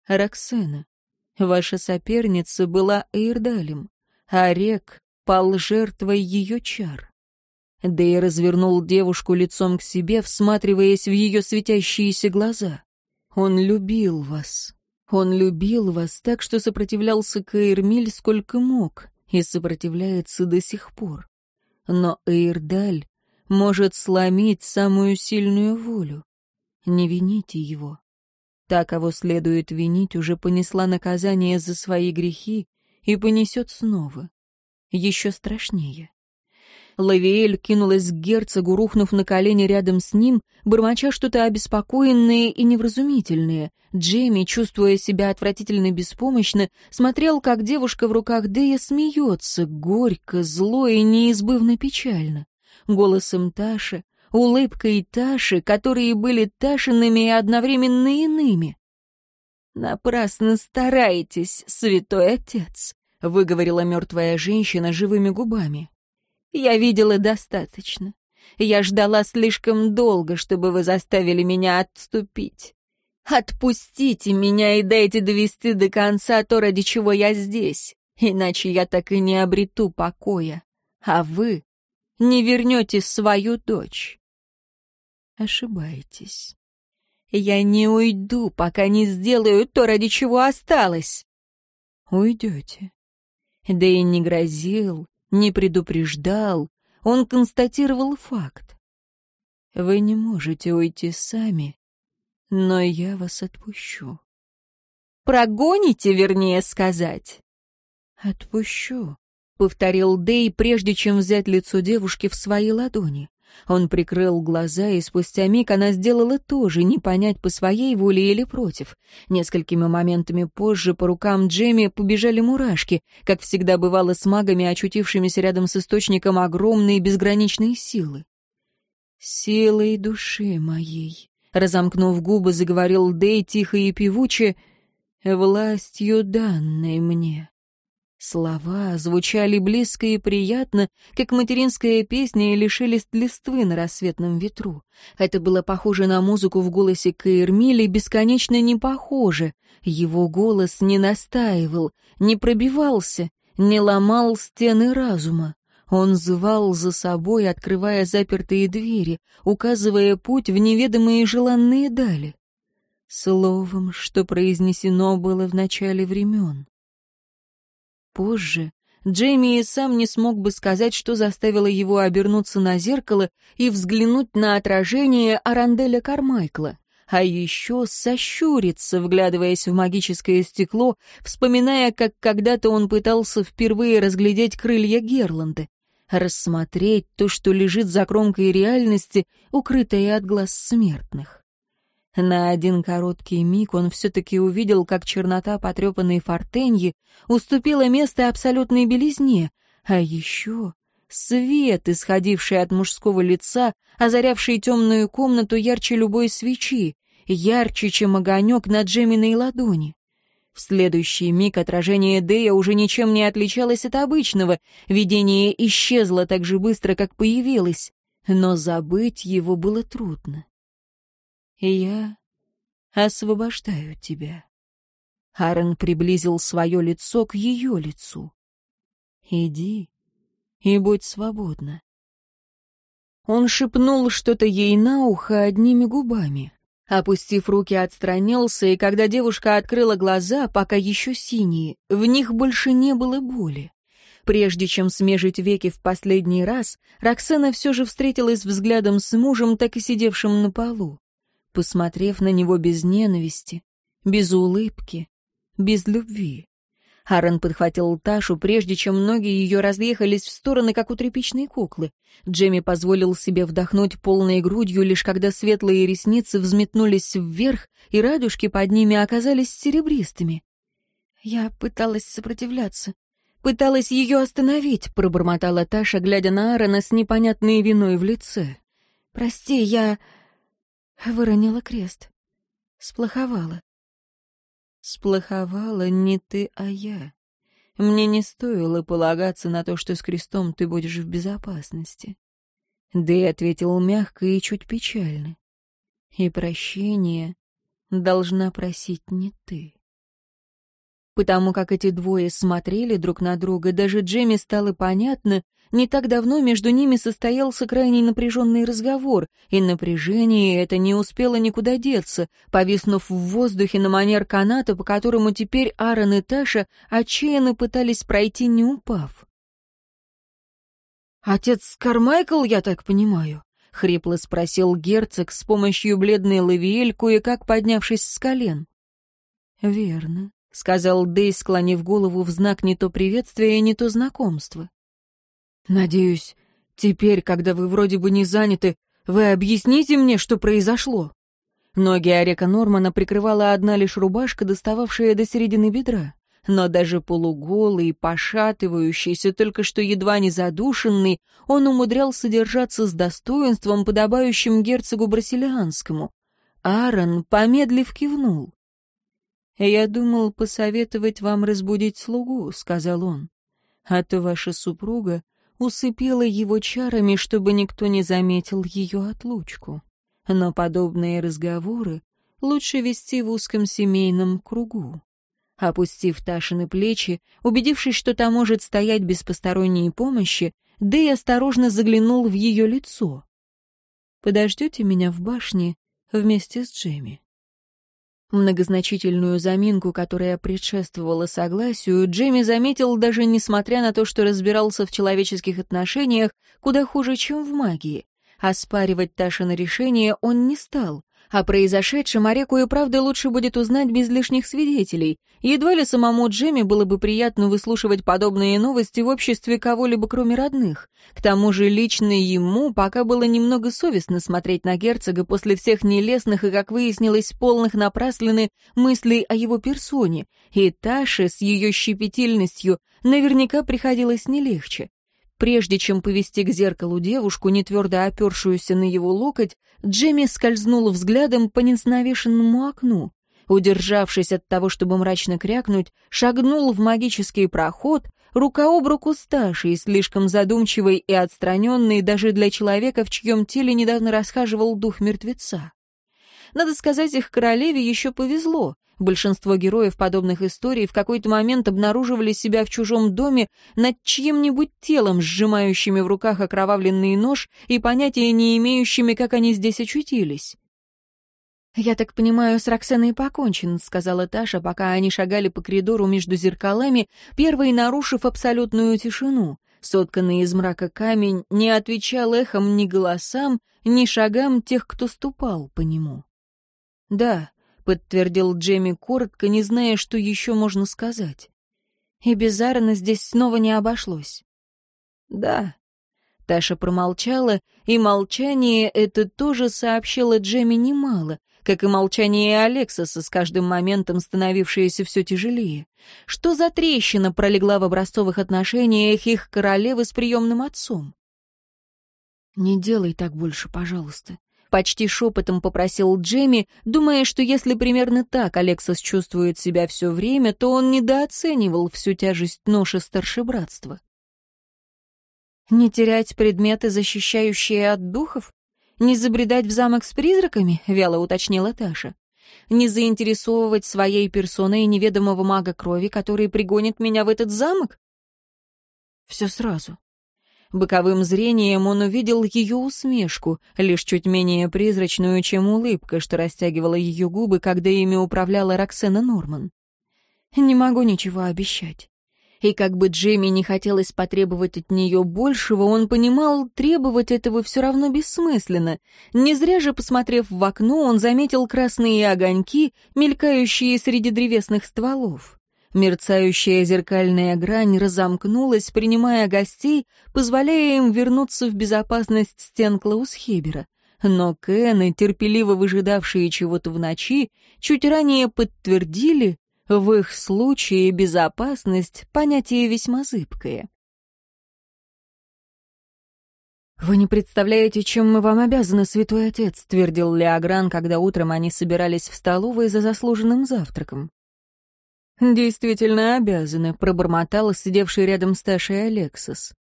«Роксена, ваша соперница была Эйрдалем, а Рек пал жертвой ее чар». Дэй развернул девушку лицом к себе, всматриваясь в ее светящиеся глаза. «Он любил вас. Он любил вас так, что сопротивлялся Каэрмиль сколько мог, и сопротивляется до сих пор но Эйрдаль может сломить самую сильную волю. Не вините его. Та, кого следует винить, уже понесла наказание за свои грехи и понесет снова. Еще страшнее. Лавиэль кинулась к герцогу, рухнув на колени рядом с ним, бормоча что-то обеспокоенные и невразумительные. Джейми, чувствуя себя отвратительно беспомощно, смотрел, как девушка в руках Дея смеется, горько, зло и неизбывно печально. Голосом Таши, улыбкой Таши, которые были Ташиными и одновременно иными. «Напрасно стараетесь, святой отец», — выговорила мертвая женщина живыми губами. Я видела достаточно. Я ждала слишком долго, чтобы вы заставили меня отступить. Отпустите меня и дайте довести до конца то, ради чего я здесь, иначе я так и не обрету покоя, а вы не вернете свою дочь. Ошибаетесь. Я не уйду, пока не сделаю то, ради чего осталось. Уйдете. Да и не грозил, не предупреждал, он констатировал факт. Вы не можете уйти сами, но я вас отпущу. Прогоните, вернее сказать. Отпущу, повторил Дей, прежде чем взять лицо девушки в свои ладони. Он прикрыл глаза, и спустя миг она сделала то же, не понять, по своей воле или против. Несколькими моментами позже по рукам Джемми побежали мурашки, как всегда бывало с магами, очутившимися рядом с источником огромной безграничной силы. «Силой души моей», — разомкнув губы, заговорил Дэй тихо и певуче, — «властью данной мне». Слова звучали близко и приятно, как материнская песня или шелест листвы на рассветном ветру. Это было похоже на музыку в голосе Каэрмили, бесконечно не похоже. Его голос не настаивал, не пробивался, не ломал стены разума. Он звал за собой, открывая запертые двери, указывая путь в неведомые желанные дали. Словом, что произнесено было в начале времен позже Джейми и сам не смог бы сказать, что заставило его обернуться на зеркало и взглянуть на отражение Аранделя Кармайкла, а еще сощуриться, вглядываясь в магическое стекло, вспоминая, как когда-то он пытался впервые разглядеть крылья Герланды, рассмотреть то, что лежит за кромкой реальности, укрытое от глаз смертных. На один короткий миг он все-таки увидел, как чернота потрепанной фортеньи уступила место абсолютной белизне, а еще свет, исходивший от мужского лица, озарявший темную комнату ярче любой свечи, ярче, чем огонек на Джеминой ладони. В следующий миг отражение Дея уже ничем не отличалось от обычного, видение исчезло так же быстро, как появилось, но забыть его было трудно и я освобождаю тебя. Харен приблизил свое лицо к ее лицу. Иди и будь свободна. Он шепнул что-то ей на ухо одними губами. Опустив руки, отстранился, и когда девушка открыла глаза, пока еще синие, в них больше не было боли. Прежде чем смежить веки в последний раз, Роксана все же встретилась взглядом с мужем, так и сидевшим на полу посмотрев на него без ненависти, без улыбки, без любви. Аарон подхватил Ташу, прежде чем ноги ее разъехались в стороны, как у тряпичной куклы. Джемми позволил себе вдохнуть полной грудью, лишь когда светлые ресницы взметнулись вверх, и радужки под ними оказались серебристыми. «Я пыталась сопротивляться. Пыталась ее остановить», — пробормотала Таша, глядя на Аарона с непонятной виной в лице. «Прости, я...» Выронила крест. Сплоховала. Сплоховала не ты, а я. Мне не стоило полагаться на то, что с крестом ты будешь в безопасности. Да и ответил мягко и чуть печально. И прощение должна просить не ты. Потому как эти двое смотрели друг на друга, даже Джемми стало понятно, не так давно между ними состоялся крайне напряженный разговор, и напряжение это не успело никуда деться, повиснув в воздухе на манер каната, по которому теперь Аарон и Таша отчаянно пытались пройти, не упав. «Отец Кармайкл, я так понимаю?» — хрипло спросил герцог с помощью бледной лавиэль, кое-как поднявшись с колен. «Верно», — сказал Дэй, склонив голову в знак не то приветствия, не то знакомства. «Надеюсь, теперь, когда вы вроде бы не заняты, вы объясните мне, что произошло?» Ноги Арека Нормана прикрывала одна лишь рубашка, достававшая до середины бедра. Но даже полуголый, пошатывающийся, только что едва не задушенный, он умудрялся держаться с достоинством, подобающим герцогу Брасилианскому. Аарон, помедлив, кивнул. А «Я думал посоветовать вам разбудить слугу», — сказал он. «А то ваша супруга усыпила его чарами, чтобы никто не заметил ее отлучку. Но подобные разговоры лучше вести в узком семейном кругу». Опустив Ташины плечи, убедившись, что та может стоять без посторонней помощи, Дэй осторожно заглянул в ее лицо. «Подождете меня в башне вместе с Джемми?» Многозначительную заминку, которая предшествовала согласию, Джимми заметил даже несмотря на то, что разбирался в человеческих отношениях куда хуже, чем в магии. Оспаривать Ташино решение он не стал. О а произошедшем Ореку и правда лучше будет узнать без лишних свидетелей. Едва ли самому Джемми было бы приятно выслушивать подобные новости в обществе кого-либо, кроме родных. К тому же лично ему пока было немного совестно смотреть на герцога после всех нелестных и, как выяснилось, полных напраслины мыслей о его персоне. И Таше с ее щепетильностью наверняка приходилось не легче. Прежде чем повести к зеркалу девушку, не твердо опершуюся на его локоть, Джемми скользнул взглядом по ненавешенному окну. Удержавшись от того, чтобы мрачно крякнуть, шагнул в магический проход, рука об руку с Ташей, слишком задумчивой и отстраненной даже для человека, в чьем теле недавно расхаживал дух мертвеца. Надо сказать, их королеве еще повезло. Большинство героев подобных историй в какой-то момент обнаруживали себя в чужом доме над чьим-нибудь телом, сжимающими в руках окровавленный нож и понятия не имеющими, как они здесь очутились. «Я так понимаю, с Роксеной покончен», — сказала Таша, пока они шагали по коридору между зеркалами, первой нарушив абсолютную тишину. Сотканный из мрака камень не отвечал эхом ни голосам, ни шагам тех, кто ступал по нему. «Да», подтвердил Джемми коротко, не зная, что еще можно сказать. И без безарно здесь снова не обошлось. Да. Таша промолчала, и молчание это тоже сообщило Джемми немало, как и молчание Алексаса, с каждым моментом становившееся все тяжелее. Что за трещина пролегла в образцовых отношениях их королевы с приемным отцом? «Не делай так больше, пожалуйста», Почти шепотом попросил Джемми, думая, что если примерно так Алексас чувствует себя все время, то он недооценивал всю тяжесть ноши старшебратства. Не терять предметы, защищающие от духов? Не забредать в замок с призраками? Вяло уточнила Таша. Не заинтересовывать своей персоной неведомого мага крови, который пригонит меня в этот замок? Все сразу. Боковым зрением он увидел ее усмешку, лишь чуть менее призрачную, чем улыбка, что растягивала ее губы, когда ими управляла Роксена Норман. «Не могу ничего обещать». И как бы Джимми не хотелось потребовать от нее большего, он понимал, требовать этого все равно бессмысленно. Не зря же, посмотрев в окно, он заметил красные огоньки, мелькающие среди древесных стволов. Мерцающая зеркальная грань разомкнулась, принимая гостей, позволяя им вернуться в безопасность стен Клаусхебера. Но Кены, терпеливо выжидавшие чего-то в ночи, чуть ранее подтвердили, в их случае безопасность — понятие весьма зыбкое. «Вы не представляете, чем мы вам обязаны, святой отец», — твердил Леогран, когда утром они собирались в столовой за заслуженным завтраком. «Действительно обязаны», — пробормотала сидевший рядом с Ташей Алексос.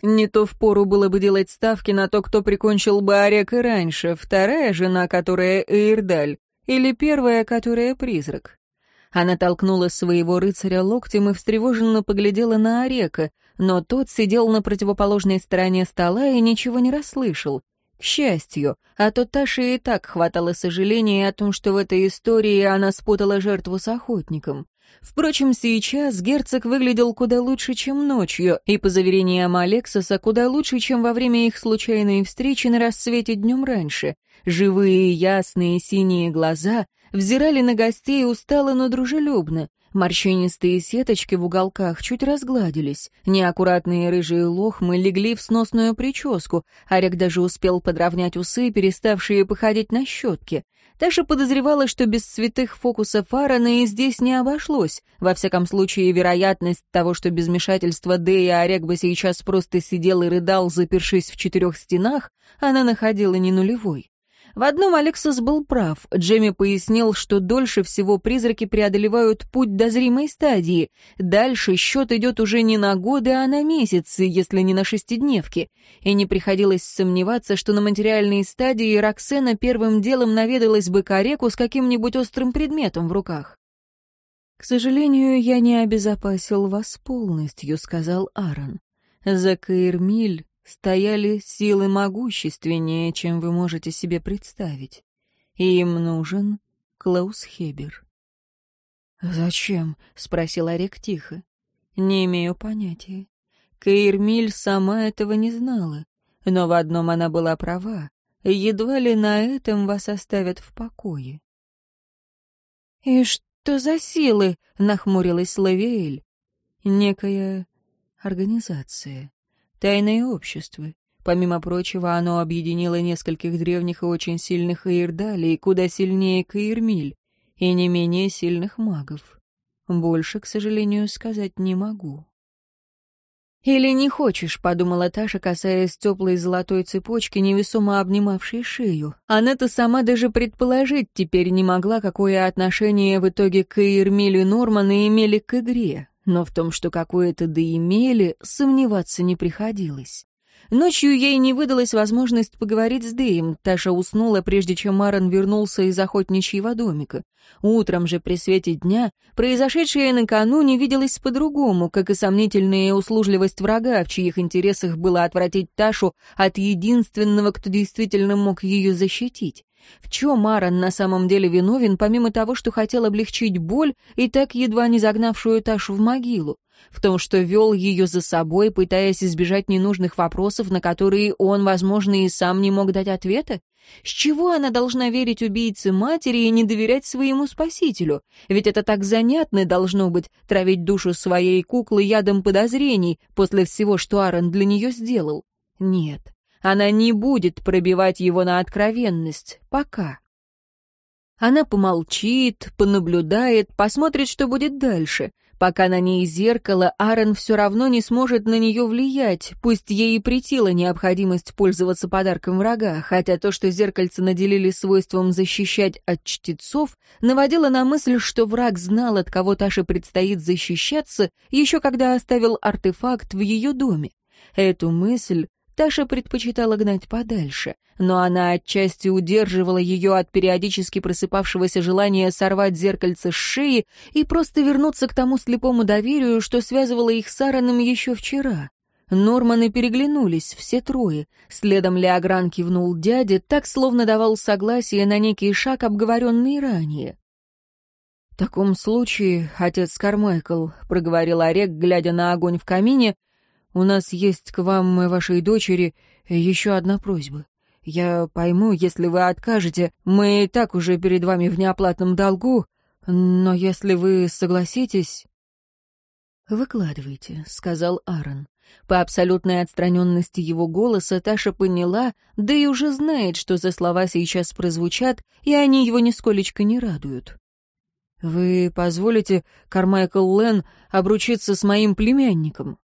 «Не то впору было бы делать ставки на то, кто прикончил бы Орека раньше, вторая жена, которая Эйрдаль, или первая, которая призрак». Она толкнула своего рыцаря локтем и встревоженно поглядела на Орека, но тот сидел на противоположной стороне стола и ничего не расслышал. К счастью, а то Таше и так хватало сожаления о том, что в этой истории она спутала жертву с охотником. Впрочем, сейчас герцог выглядел куда лучше, чем ночью, и, по заверениям Алексоса, куда лучше, чем во время их случайной встречи на рассвете днем раньше. Живые, ясные, синие глаза взирали на гостей устало, но дружелюбно. Морщинистые сеточки в уголках чуть разгладились, неаккуратные рыжие лохмы легли в сносную прическу, Арик даже успел подровнять усы, переставшие походить на щетки — Таша подозревала, что без святых фокусов Аарона и здесь не обошлось. Во всяком случае, вероятность того, что без вмешательства Дэя Орек бы сейчас просто сидел и рыдал, запершись в четырех стенах, она находила не нулевой. В одном Алексас был прав. Джемми пояснил, что дольше всего призраки преодолевают путь до зримой стадии. Дальше счет идет уже не на годы, а на месяцы, если не на шестидневки. И не приходилось сомневаться, что на материальной стадии Роксена первым делом наведалась бы к Ореку с каким-нибудь острым предметом в руках. «К сожалению, я не обезопасил вас полностью», — сказал Аарон. «Закаир Миль стояли силы могущественнее, чем вы можете себе представить. И им нужен Клаус Хебер. «Зачем?» — спросил Орек тихо. «Не имею понятия. Кейрмиль сама этого не знала, но в одном она была права. Едва ли на этом вас оставят в покое». «И что за силы?» — нахмурилась Лавиэль. «Некая организация тайное общество. Помимо прочего, оно объединило нескольких древних и очень сильных Иердалей, куда сильнее Каирмиль, и не менее сильных магов. Больше, к сожалению, сказать не могу. «Или не хочешь», — подумала Таша, касаясь теплой золотой цепочки, невесомо обнимавшей шею. Она-то сама даже предположить теперь не могла, какое отношение в итоге к Ирмилю Нормана имели к игре но в том, что какое-то имели, сомневаться не приходилось. Ночью ей не выдалась возможность поговорить с Дэем. Таша уснула, прежде чем Марон вернулся из охотничьего домика. Утром же при свете дня произошедшее накануне виделось по-другому, как и сомнительная услужливость врага, в чьих интересах было отвратить Ташу от единственного, кто действительно мог ее защитить. В чем Аарон на самом деле виновен, помимо того, что хотел облегчить боль и так едва не загнавшую Ташу в могилу? В том, что вел ее за собой, пытаясь избежать ненужных вопросов, на которые он, возможно, и сам не мог дать ответа? С чего она должна верить убийце матери и не доверять своему спасителю? Ведь это так занятно должно быть, травить душу своей куклы ядом подозрений после всего, что Аарон для нее сделал. Нет, она не будет пробивать его на откровенность. Пока. Она помолчит, понаблюдает, посмотрит, что будет дальше. Пока на ней зеркало, Аарон все равно не сможет на нее влиять, пусть ей и претила необходимость пользоваться подарком врага, хотя то, что зеркальце наделили свойством защищать от чтецов, наводило на мысль, что враг знал, от кого Таше предстоит защищаться, еще когда оставил артефакт в ее доме. Эту мысль Таша предпочитала гнать подальше, но она отчасти удерживала ее от периодически просыпавшегося желания сорвать зеркальце с шеи и просто вернуться к тому слепому доверию, что связывало их с Аароном еще вчера. Норманы переглянулись, все трое. Следом Леогран кивнул дяде, так словно давал согласие на некий шаг, обговоренный ранее. «В таком случае, отец Кармайкл», — проговорил Орек, глядя на огонь в камине, у нас есть к вам, э, вашей дочери, э, еще одна просьба. Я пойму, если вы откажете, мы и так уже перед вами в неоплатном долгу, но если вы согласитесь...» «Выкладывайте», — сказал Аарон. По абсолютной отстраненности его голоса Таша поняла, да и уже знает, что за слова сейчас прозвучат, и они его нисколечко не радуют. «Вы позволите Кармайкл Лен обручиться с моим племянником?»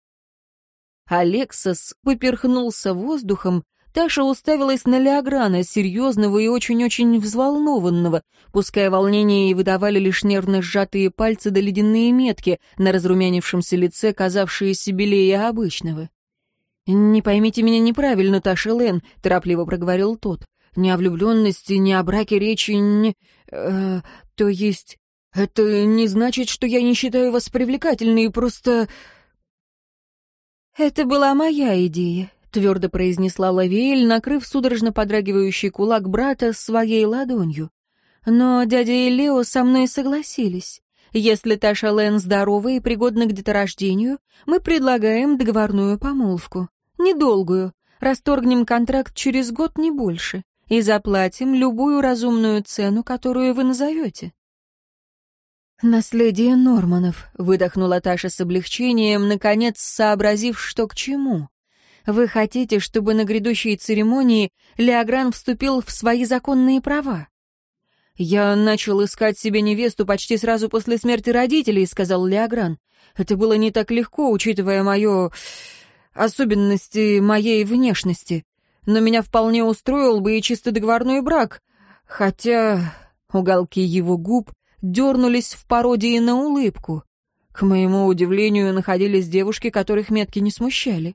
Алексос поперхнулся воздухом, Таша уставилась на Леограна, серьезного и очень-очень взволнованного, пускай волнение и выдавали лишь нервно сжатые пальцы да ледяные метки на разрумянившемся лице, казавшиеся белее обычного. «Не поймите меня неправильно, Таша Лен», — торопливо проговорил тот. Ни о влюбленности, ни о браке речи, не... Э, то есть... Это не значит, что я не считаю вас привлекательной, просто... «Это была моя идея», — твердо произнесла Лавиэль, накрыв судорожно подрагивающий кулак брата своей ладонью. «Но дядя и Лео со мной согласились. Если Таша Лэн здорова и пригодна к деторождению, мы предлагаем договорную помолвку. Недолгую. Расторгнем контракт через год, не больше. И заплатим любую разумную цену, которую вы назовете. «Наследие Норманов», — выдохнула Таша с облегчением, наконец сообразив, что к чему. «Вы хотите, чтобы на грядущей церемонии Леогран вступил в свои законные права?» «Я начал искать себе невесту почти сразу после смерти родителей», — сказал Леогран. «Это было не так легко, учитывая мое... особенности моей внешности. Но меня вполне устроил бы и чисто договорной брак. Хотя...» — уголки его губ дернулись в пародии на улыбку. К моему удивлению, находились девушки, которых метки не смущали.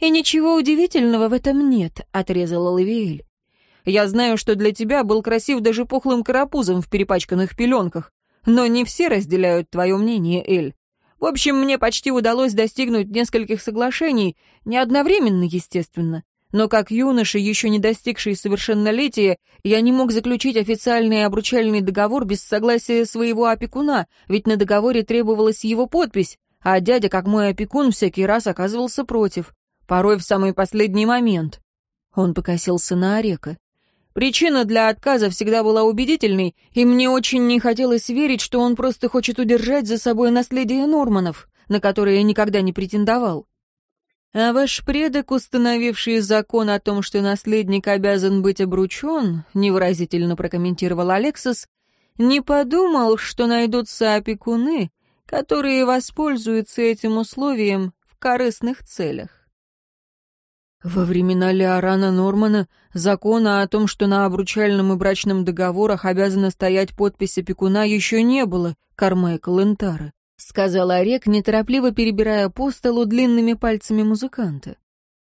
«И ничего удивительного в этом нет», — отрезала Лавиэль. «Я знаю, что для тебя был красив даже пухлым карапузом в перепачканных пеленках, но не все разделяют твое мнение, Эль. В общем, мне почти удалось достигнуть нескольких соглашений, не одновременно, естественно но как юноша, еще не достигший совершеннолетия, я не мог заключить официальный обручальный договор без согласия своего опекуна, ведь на договоре требовалась его подпись, а дядя, как мой опекун, всякий раз оказывался против, порой в самый последний момент. Он покосился на Орека. Причина для отказа всегда была убедительной, и мне очень не хотелось верить, что он просто хочет удержать за собой наследие Норманов, на которое никогда не претендовал. А ваш предок, установивший закон о том, что наследник обязан быть обручен, невыразительно прокомментировал Алексос, не подумал, что найдутся опекуны, которые воспользуются этим условием в корыстных целях. Во времена Леорана Нормана закона о том, что на обручальном и брачном договорах обязана стоять подпись опекуна, еще не сказал Орек, неторопливо перебирая по столу длинными пальцами музыканта.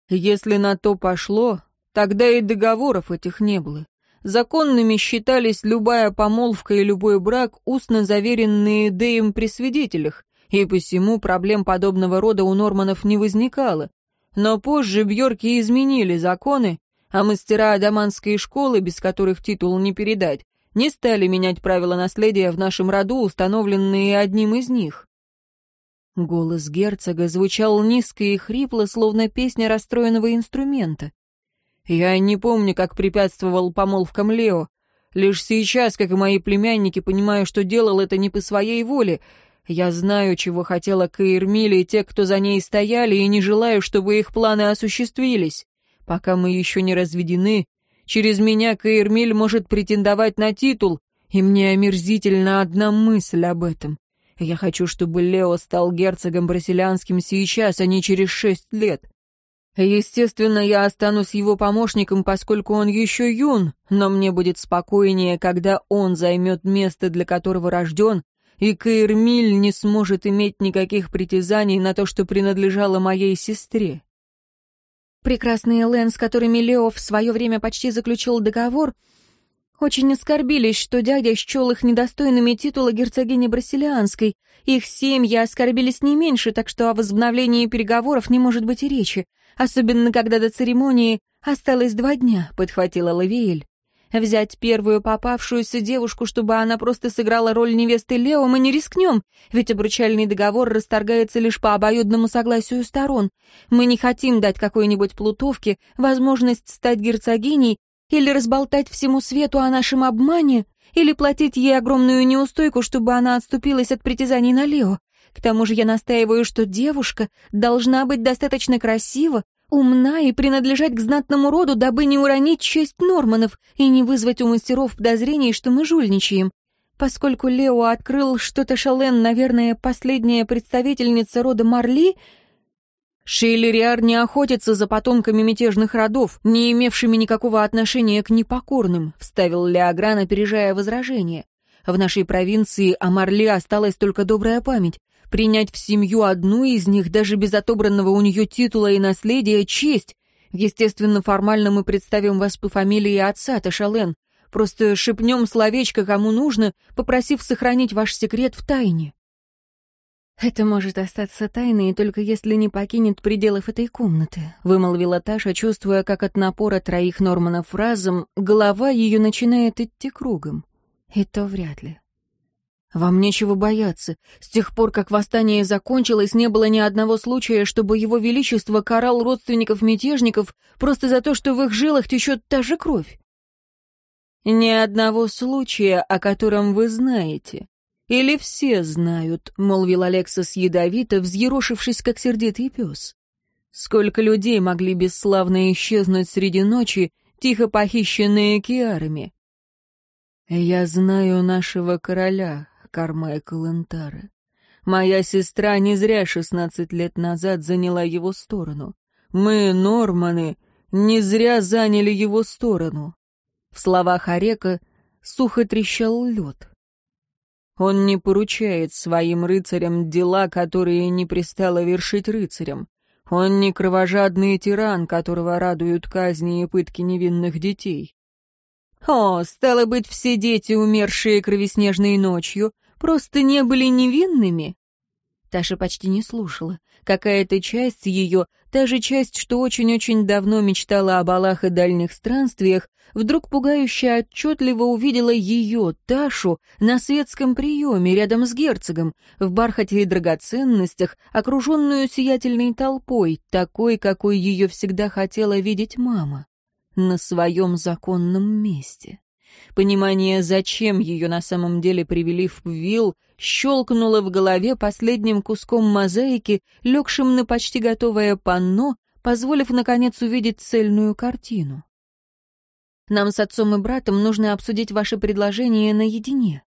Если на то пошло, тогда и договоров этих не было. Законными считались любая помолвка и любой брак, устно заверенные Дэем при свидетелях, и посему проблем подобного рода у Норманов не возникало. Но позже Бьорки изменили законы, а мастера адаманской школы, без которых титул не передать, не стали менять правила наследия в нашем роду, установленные одним из них. Голос герцога звучал низко и хрипло, словно песня расстроенного инструмента. Я не помню, как препятствовал помолвкам Лео. Лишь сейчас, как и мои племянники, понимаю, что делал это не по своей воле. Я знаю, чего хотела Каирмили и те, кто за ней стояли, и не желаю, чтобы их планы осуществились. Пока мы еще не разведены, Через меня Каирмиль может претендовать на титул, и мне омерзительна одна мысль об этом. Я хочу, чтобы Лео стал герцогом брасилианским сейчас, а не через шесть лет. Естественно, я останусь его помощником, поскольку он еще юн, но мне будет спокойнее, когда он займет место, для которого рожден, и Каирмиль не сможет иметь никаких притязаний на то, что принадлежало моей сестре. Прекрасные Лэн, с которыми Лео в свое время почти заключил договор, очень оскорбились, что дядя счел их недостойными титула герцогини Брасилианской. Их семьи оскорбились не меньше, так что о возобновлении переговоров не может быть и речи, особенно когда до церемонии осталось два дня, — подхватила Лавиэль. А взять первую попавшуюся девушку, чтобы она просто сыграла роль невесты Лео, мы не рискнем, ведь обручальный договор расторгается лишь по обоюдному согласию сторон. Мы не хотим дать какой-нибудь плутовке возможность стать герцогиней или разболтать всему свету о нашем обмане, или платить ей огромную неустойку, чтобы она отступилась от притязаний на Лео. К тому же я настаиваю, что девушка должна быть достаточно красива, умна и принадлежать к знатному роду, дабы не уронить честь Норманов и не вызвать у мастеров подозрений, что мы жульничаем. Поскольку Лео открыл что-то Шален, наверное, последняя представительница рода Марли, Шейлериар не охотится за потомками мятежных родов, не имевшими никакого отношения к непокорным, вставил Леогран, опережая возражение. В нашей провинции о Марли осталась только добрая память принять в семью одну из них даже без отобранного у нее титула и наследия честь. Естественно, формально мы представим вас по фамилии отца Ташален. Просто шепнем словечко кому нужно, попросив сохранить ваш секрет в тайне. «Это может остаться тайной, только если не покинет пределов этой комнаты», — вымолвила Таша, чувствуя, как от напора троих Норманов разом голова ее начинает идти кругом. «И то вряд ли. Вам нечего бояться. С тех пор, как восстание закончилось, не было ни одного случая, чтобы его величество карал родственников мятежников просто за то, что в их жилах течет та же кровь. Ни одного случая, о котором вы знаете. Или все знают, — молвил Алексас ядовито, взъерошившись, как сердитый пес. Сколько людей могли бесславно исчезнуть среди ночи, тихо похищенные киарами? Я знаю нашего короля, Кармайкл Энтары. Моя сестра не зря шестнадцать лет назад заняла его сторону. Мы, Норманы, не зря заняли его сторону. В словах Орека сухо трещал лед. Он не поручает своим рыцарям дела, которые не пристало вершить рыцарям. Он не кровожадный тиран, которого радуют казни и пытки невинных детей. О, стало быть, все дети, умершие кровеснежной ночью, просто не были невинными?» Таша почти не слушала. Какая-то часть ее, та же часть, что очень-очень давно мечтала о балах и дальних странствиях, вдруг пугающе отчетливо увидела ее, Ташу, на светском приеме рядом с герцогом, в бархате и драгоценностях, окруженную сиятельной толпой, такой, какой ее всегда хотела видеть мама, на своем законном месте. Понимание, зачем ее на самом деле привели в вилл, щелкнуло в голове последним куском мозаики, легшим на почти готовое панно, позволив, наконец, увидеть цельную картину. «Нам с отцом и братом нужно обсудить ваше предложение наедине.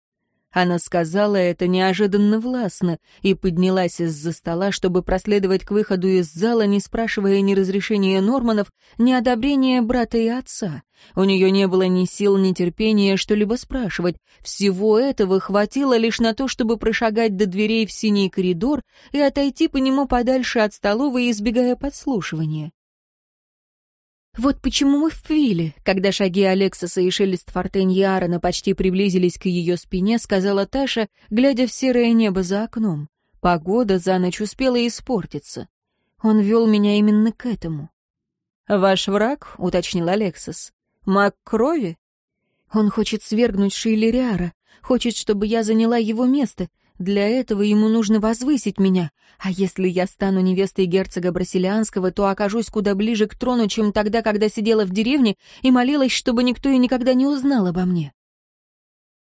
Она сказала это неожиданно властно и поднялась из-за стола, чтобы проследовать к выходу из зала, не спрашивая ни разрешения Норманов, ни одобрения брата и отца. У нее не было ни сил, ни терпения что-либо спрашивать. Всего этого хватило лишь на то, чтобы прошагать до дверей в синий коридор и отойти по нему подальше от столовой, избегая подслушивания. Вот почему мы впили, когда шаги Алексаса и шелест Фортеньярона почти приблизились к ее спине, сказала Таша, глядя в серое небо за окном. Погода за ночь успела испортиться. Он вел меня именно к этому. «Ваш враг», — уточнил Алексас. — «маг крови?» Он хочет свергнуть Шейлериара, хочет, чтобы я заняла его место, для этого ему нужно возвысить меня. А если я стану невестой герцога Брасилианского, то окажусь куда ближе к трону, чем тогда, когда сидела в деревне и молилась, чтобы никто и никогда не узнал обо мне.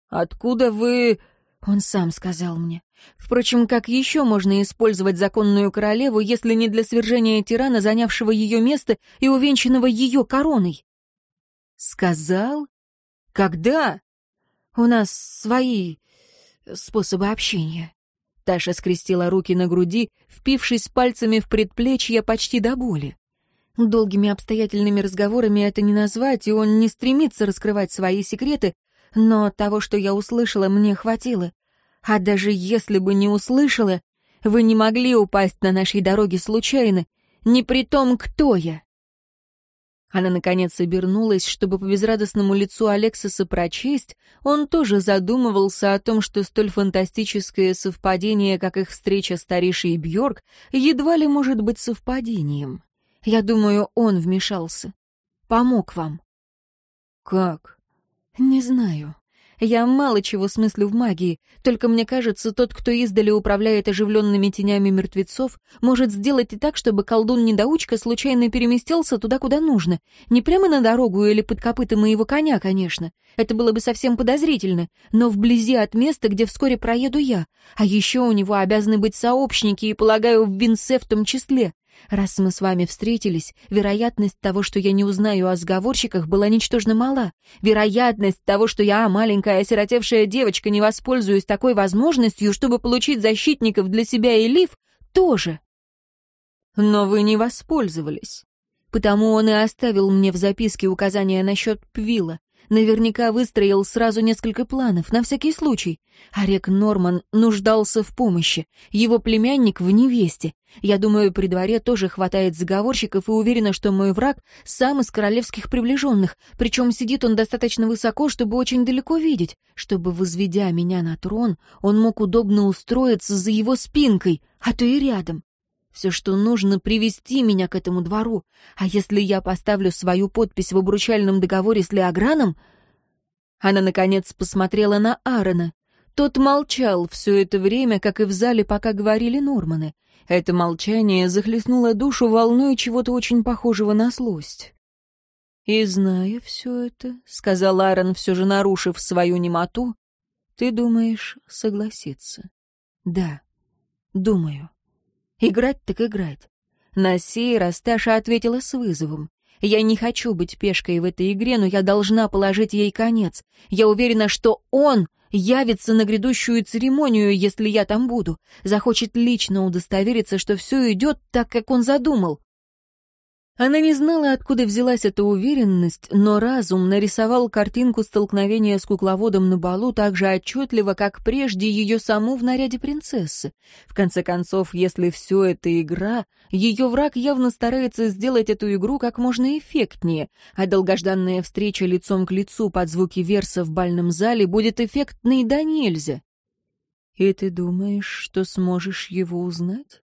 «Откуда вы...» — он сам сказал мне. «Впрочем, как еще можно использовать законную королеву, если не для свержения тирана, занявшего ее место и увенчанного ее короной?» «Сказал? Когда?» «У нас свои Способы общения. Таша скрестила руки на груди, впившись пальцами в предплечье почти до боли. Долгими обстоятельными разговорами это не назвать, и он не стремится раскрывать свои секреты, но того, что я услышала, мне хватило. А даже если бы не услышала, вы не могли упасть на нашей дороге случайно, не при том, кто я. Она, наконец, обернулась, чтобы по безрадостному лицу Алексиса прочесть. Он тоже задумывался о том, что столь фантастическое совпадение, как их встреча с Таришей Бьорк, едва ли может быть совпадением. Я думаю, он вмешался. Помог вам. «Как?» «Не знаю». Я мало чего смыслю в магии, только мне кажется, тот, кто издали управляет оживленными тенями мертвецов, может сделать и так, чтобы колдун-недоучка случайно переместился туда, куда нужно. Не прямо на дорогу или под копыта моего коня, конечно. Это было бы совсем подозрительно, но вблизи от места, где вскоре проеду я. А еще у него обязаны быть сообщники, и, полагаю, в Винсе в том числе. Раз мы с вами встретились, вероятность того, что я не узнаю о сговорщиках, была ничтожно мала. Вероятность того, что я, маленькая осиротевшая девочка, не воспользуюсь такой возможностью, чтобы получить защитников для себя и Лив, тоже. Но вы не воспользовались. Потому он и оставил мне в записке указания насчет Пвила. Наверняка выстроил сразу несколько планов, на всякий случай. Орек Норман нуждался в помощи, его племянник в невесте, я думаю, при дворе тоже хватает заговорщиков и уверена, что мой враг сам из королевских приближенных, причем сидит он достаточно высоко, чтобы очень далеко видеть, чтобы, возведя меня на трон, он мог удобно устроиться за его спинкой, а то и рядом. Все, что нужно, привести меня к этому двору, а если я поставлю свою подпись в обручальном договоре с Леограном... Она, наконец, посмотрела на Аарона, тот молчал все это время, как и в зале, пока говорили Норманы. Это молчание захлестнуло душу волной чего-то очень похожего на злость. «И зная все это», — сказал Аарон, все же нарушив свою немоту, — «ты думаешь согласиться?» «Да, думаю. Играть так играть». На сей раз Таша ответила с вызовом. Я не хочу быть пешкой в этой игре, но я должна положить ей конец. Я уверена, что он явится на грядущую церемонию, если я там буду, захочет лично удостовериться, что все идет так, как он задумал. Она не знала, откуда взялась эта уверенность, но разум нарисовал картинку столкновения с кукловодом на балу так же отчетливо, как прежде ее саму в наряде принцессы. В конце концов, если все это игра, ее враг явно старается сделать эту игру как можно эффектнее, а долгожданная встреча лицом к лицу под звуки верса в бальном зале будет эффектной до нельзя. «И ты думаешь, что сможешь его узнать?»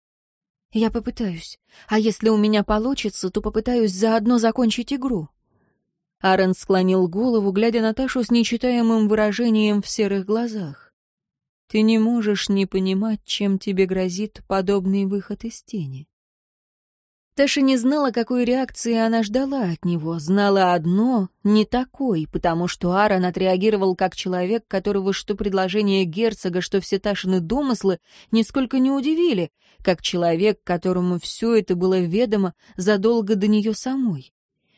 Я попытаюсь. А если у меня получится, то попытаюсь заодно закончить игру. Аарон склонил голову, глядя Наташу с нечитаемым выражением в серых глазах. Ты не можешь не понимать, чем тебе грозит подобный выход из тени. Таша не знала, какой реакции она ждала от него, знала одно — не такой, потому что Аарон отреагировал как человек, которого что предложение герцога, что все Ташины домыслы нисколько не удивили, как человек, которому все это было ведомо задолго до нее самой.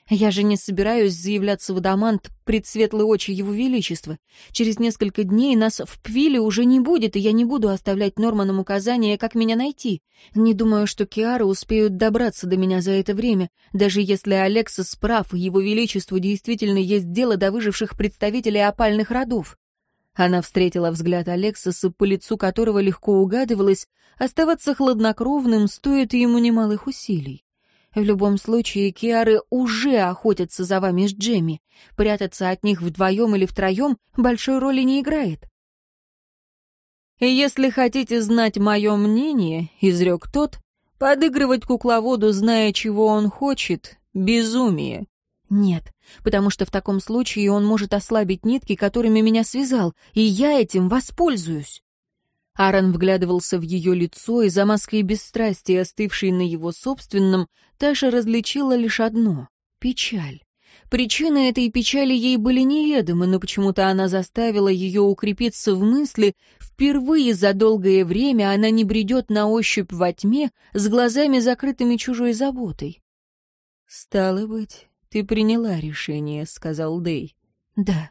Я же не собираюсь заявляться в Адамант, предсветлые очи его величества. Через несколько дней нас в Пвиле уже не будет, и я не буду оставлять Норманам указания, как меня найти. Не думаю, что Киары успеют добраться до меня за это время, даже если Алекса справ, и его величеству действительно есть дело до выживших представителей опальных родов. Она встретила взгляд Алексаса, по лицу которого легко угадывалось, оставаться хладнокровным стоит ему немалых усилий. В любом случае, Киары уже охотятся за вами с Джемми. Прятаться от них вдвоем или втроем большой роли не играет. «Если хотите знать мое мнение», — изрек тот, — «подыгрывать кукловоду, зная, чего он хочет, — безумие». «Нет, потому что в таком случае он может ослабить нитки, которыми меня связал, и я этим воспользуюсь». Аарон вглядывался в ее лицо, и за маской бесстрастия, остывшей на его собственном, Таша различила лишь одно — печаль. Причины этой печали ей были неведомы, но почему-то она заставила ее укрепиться в мысли, впервые за долгое время она не бредет на ощупь во тьме с глазами закрытыми чужой заботой. «Стало быть, ты приняла решение», — сказал Дэй. «Да».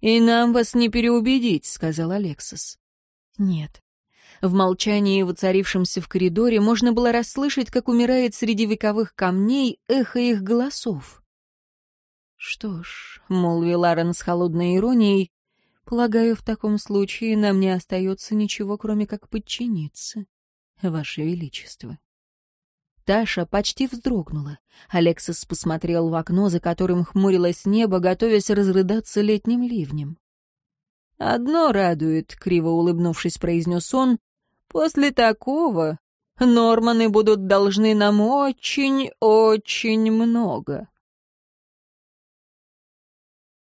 «И нам вас не переубедить», — сказал Алексас. Нет. В молчании, воцарившемся в коридоре, можно было расслышать, как умирает среди вековых камней эхо их голосов. «Что ж», — молвил Ларен с холодной иронией, — «полагаю, в таком случае нам не остается ничего, кроме как подчиниться, Ваше Величество». Таша почти вздрогнула. Алексис посмотрел в окно, за которым хмурилось небо, готовясь разрыдаться летним ливнем. «Одно радует», — криво улыбнувшись, произнес он. «После такого Норманы будут должны нам очень-очень много».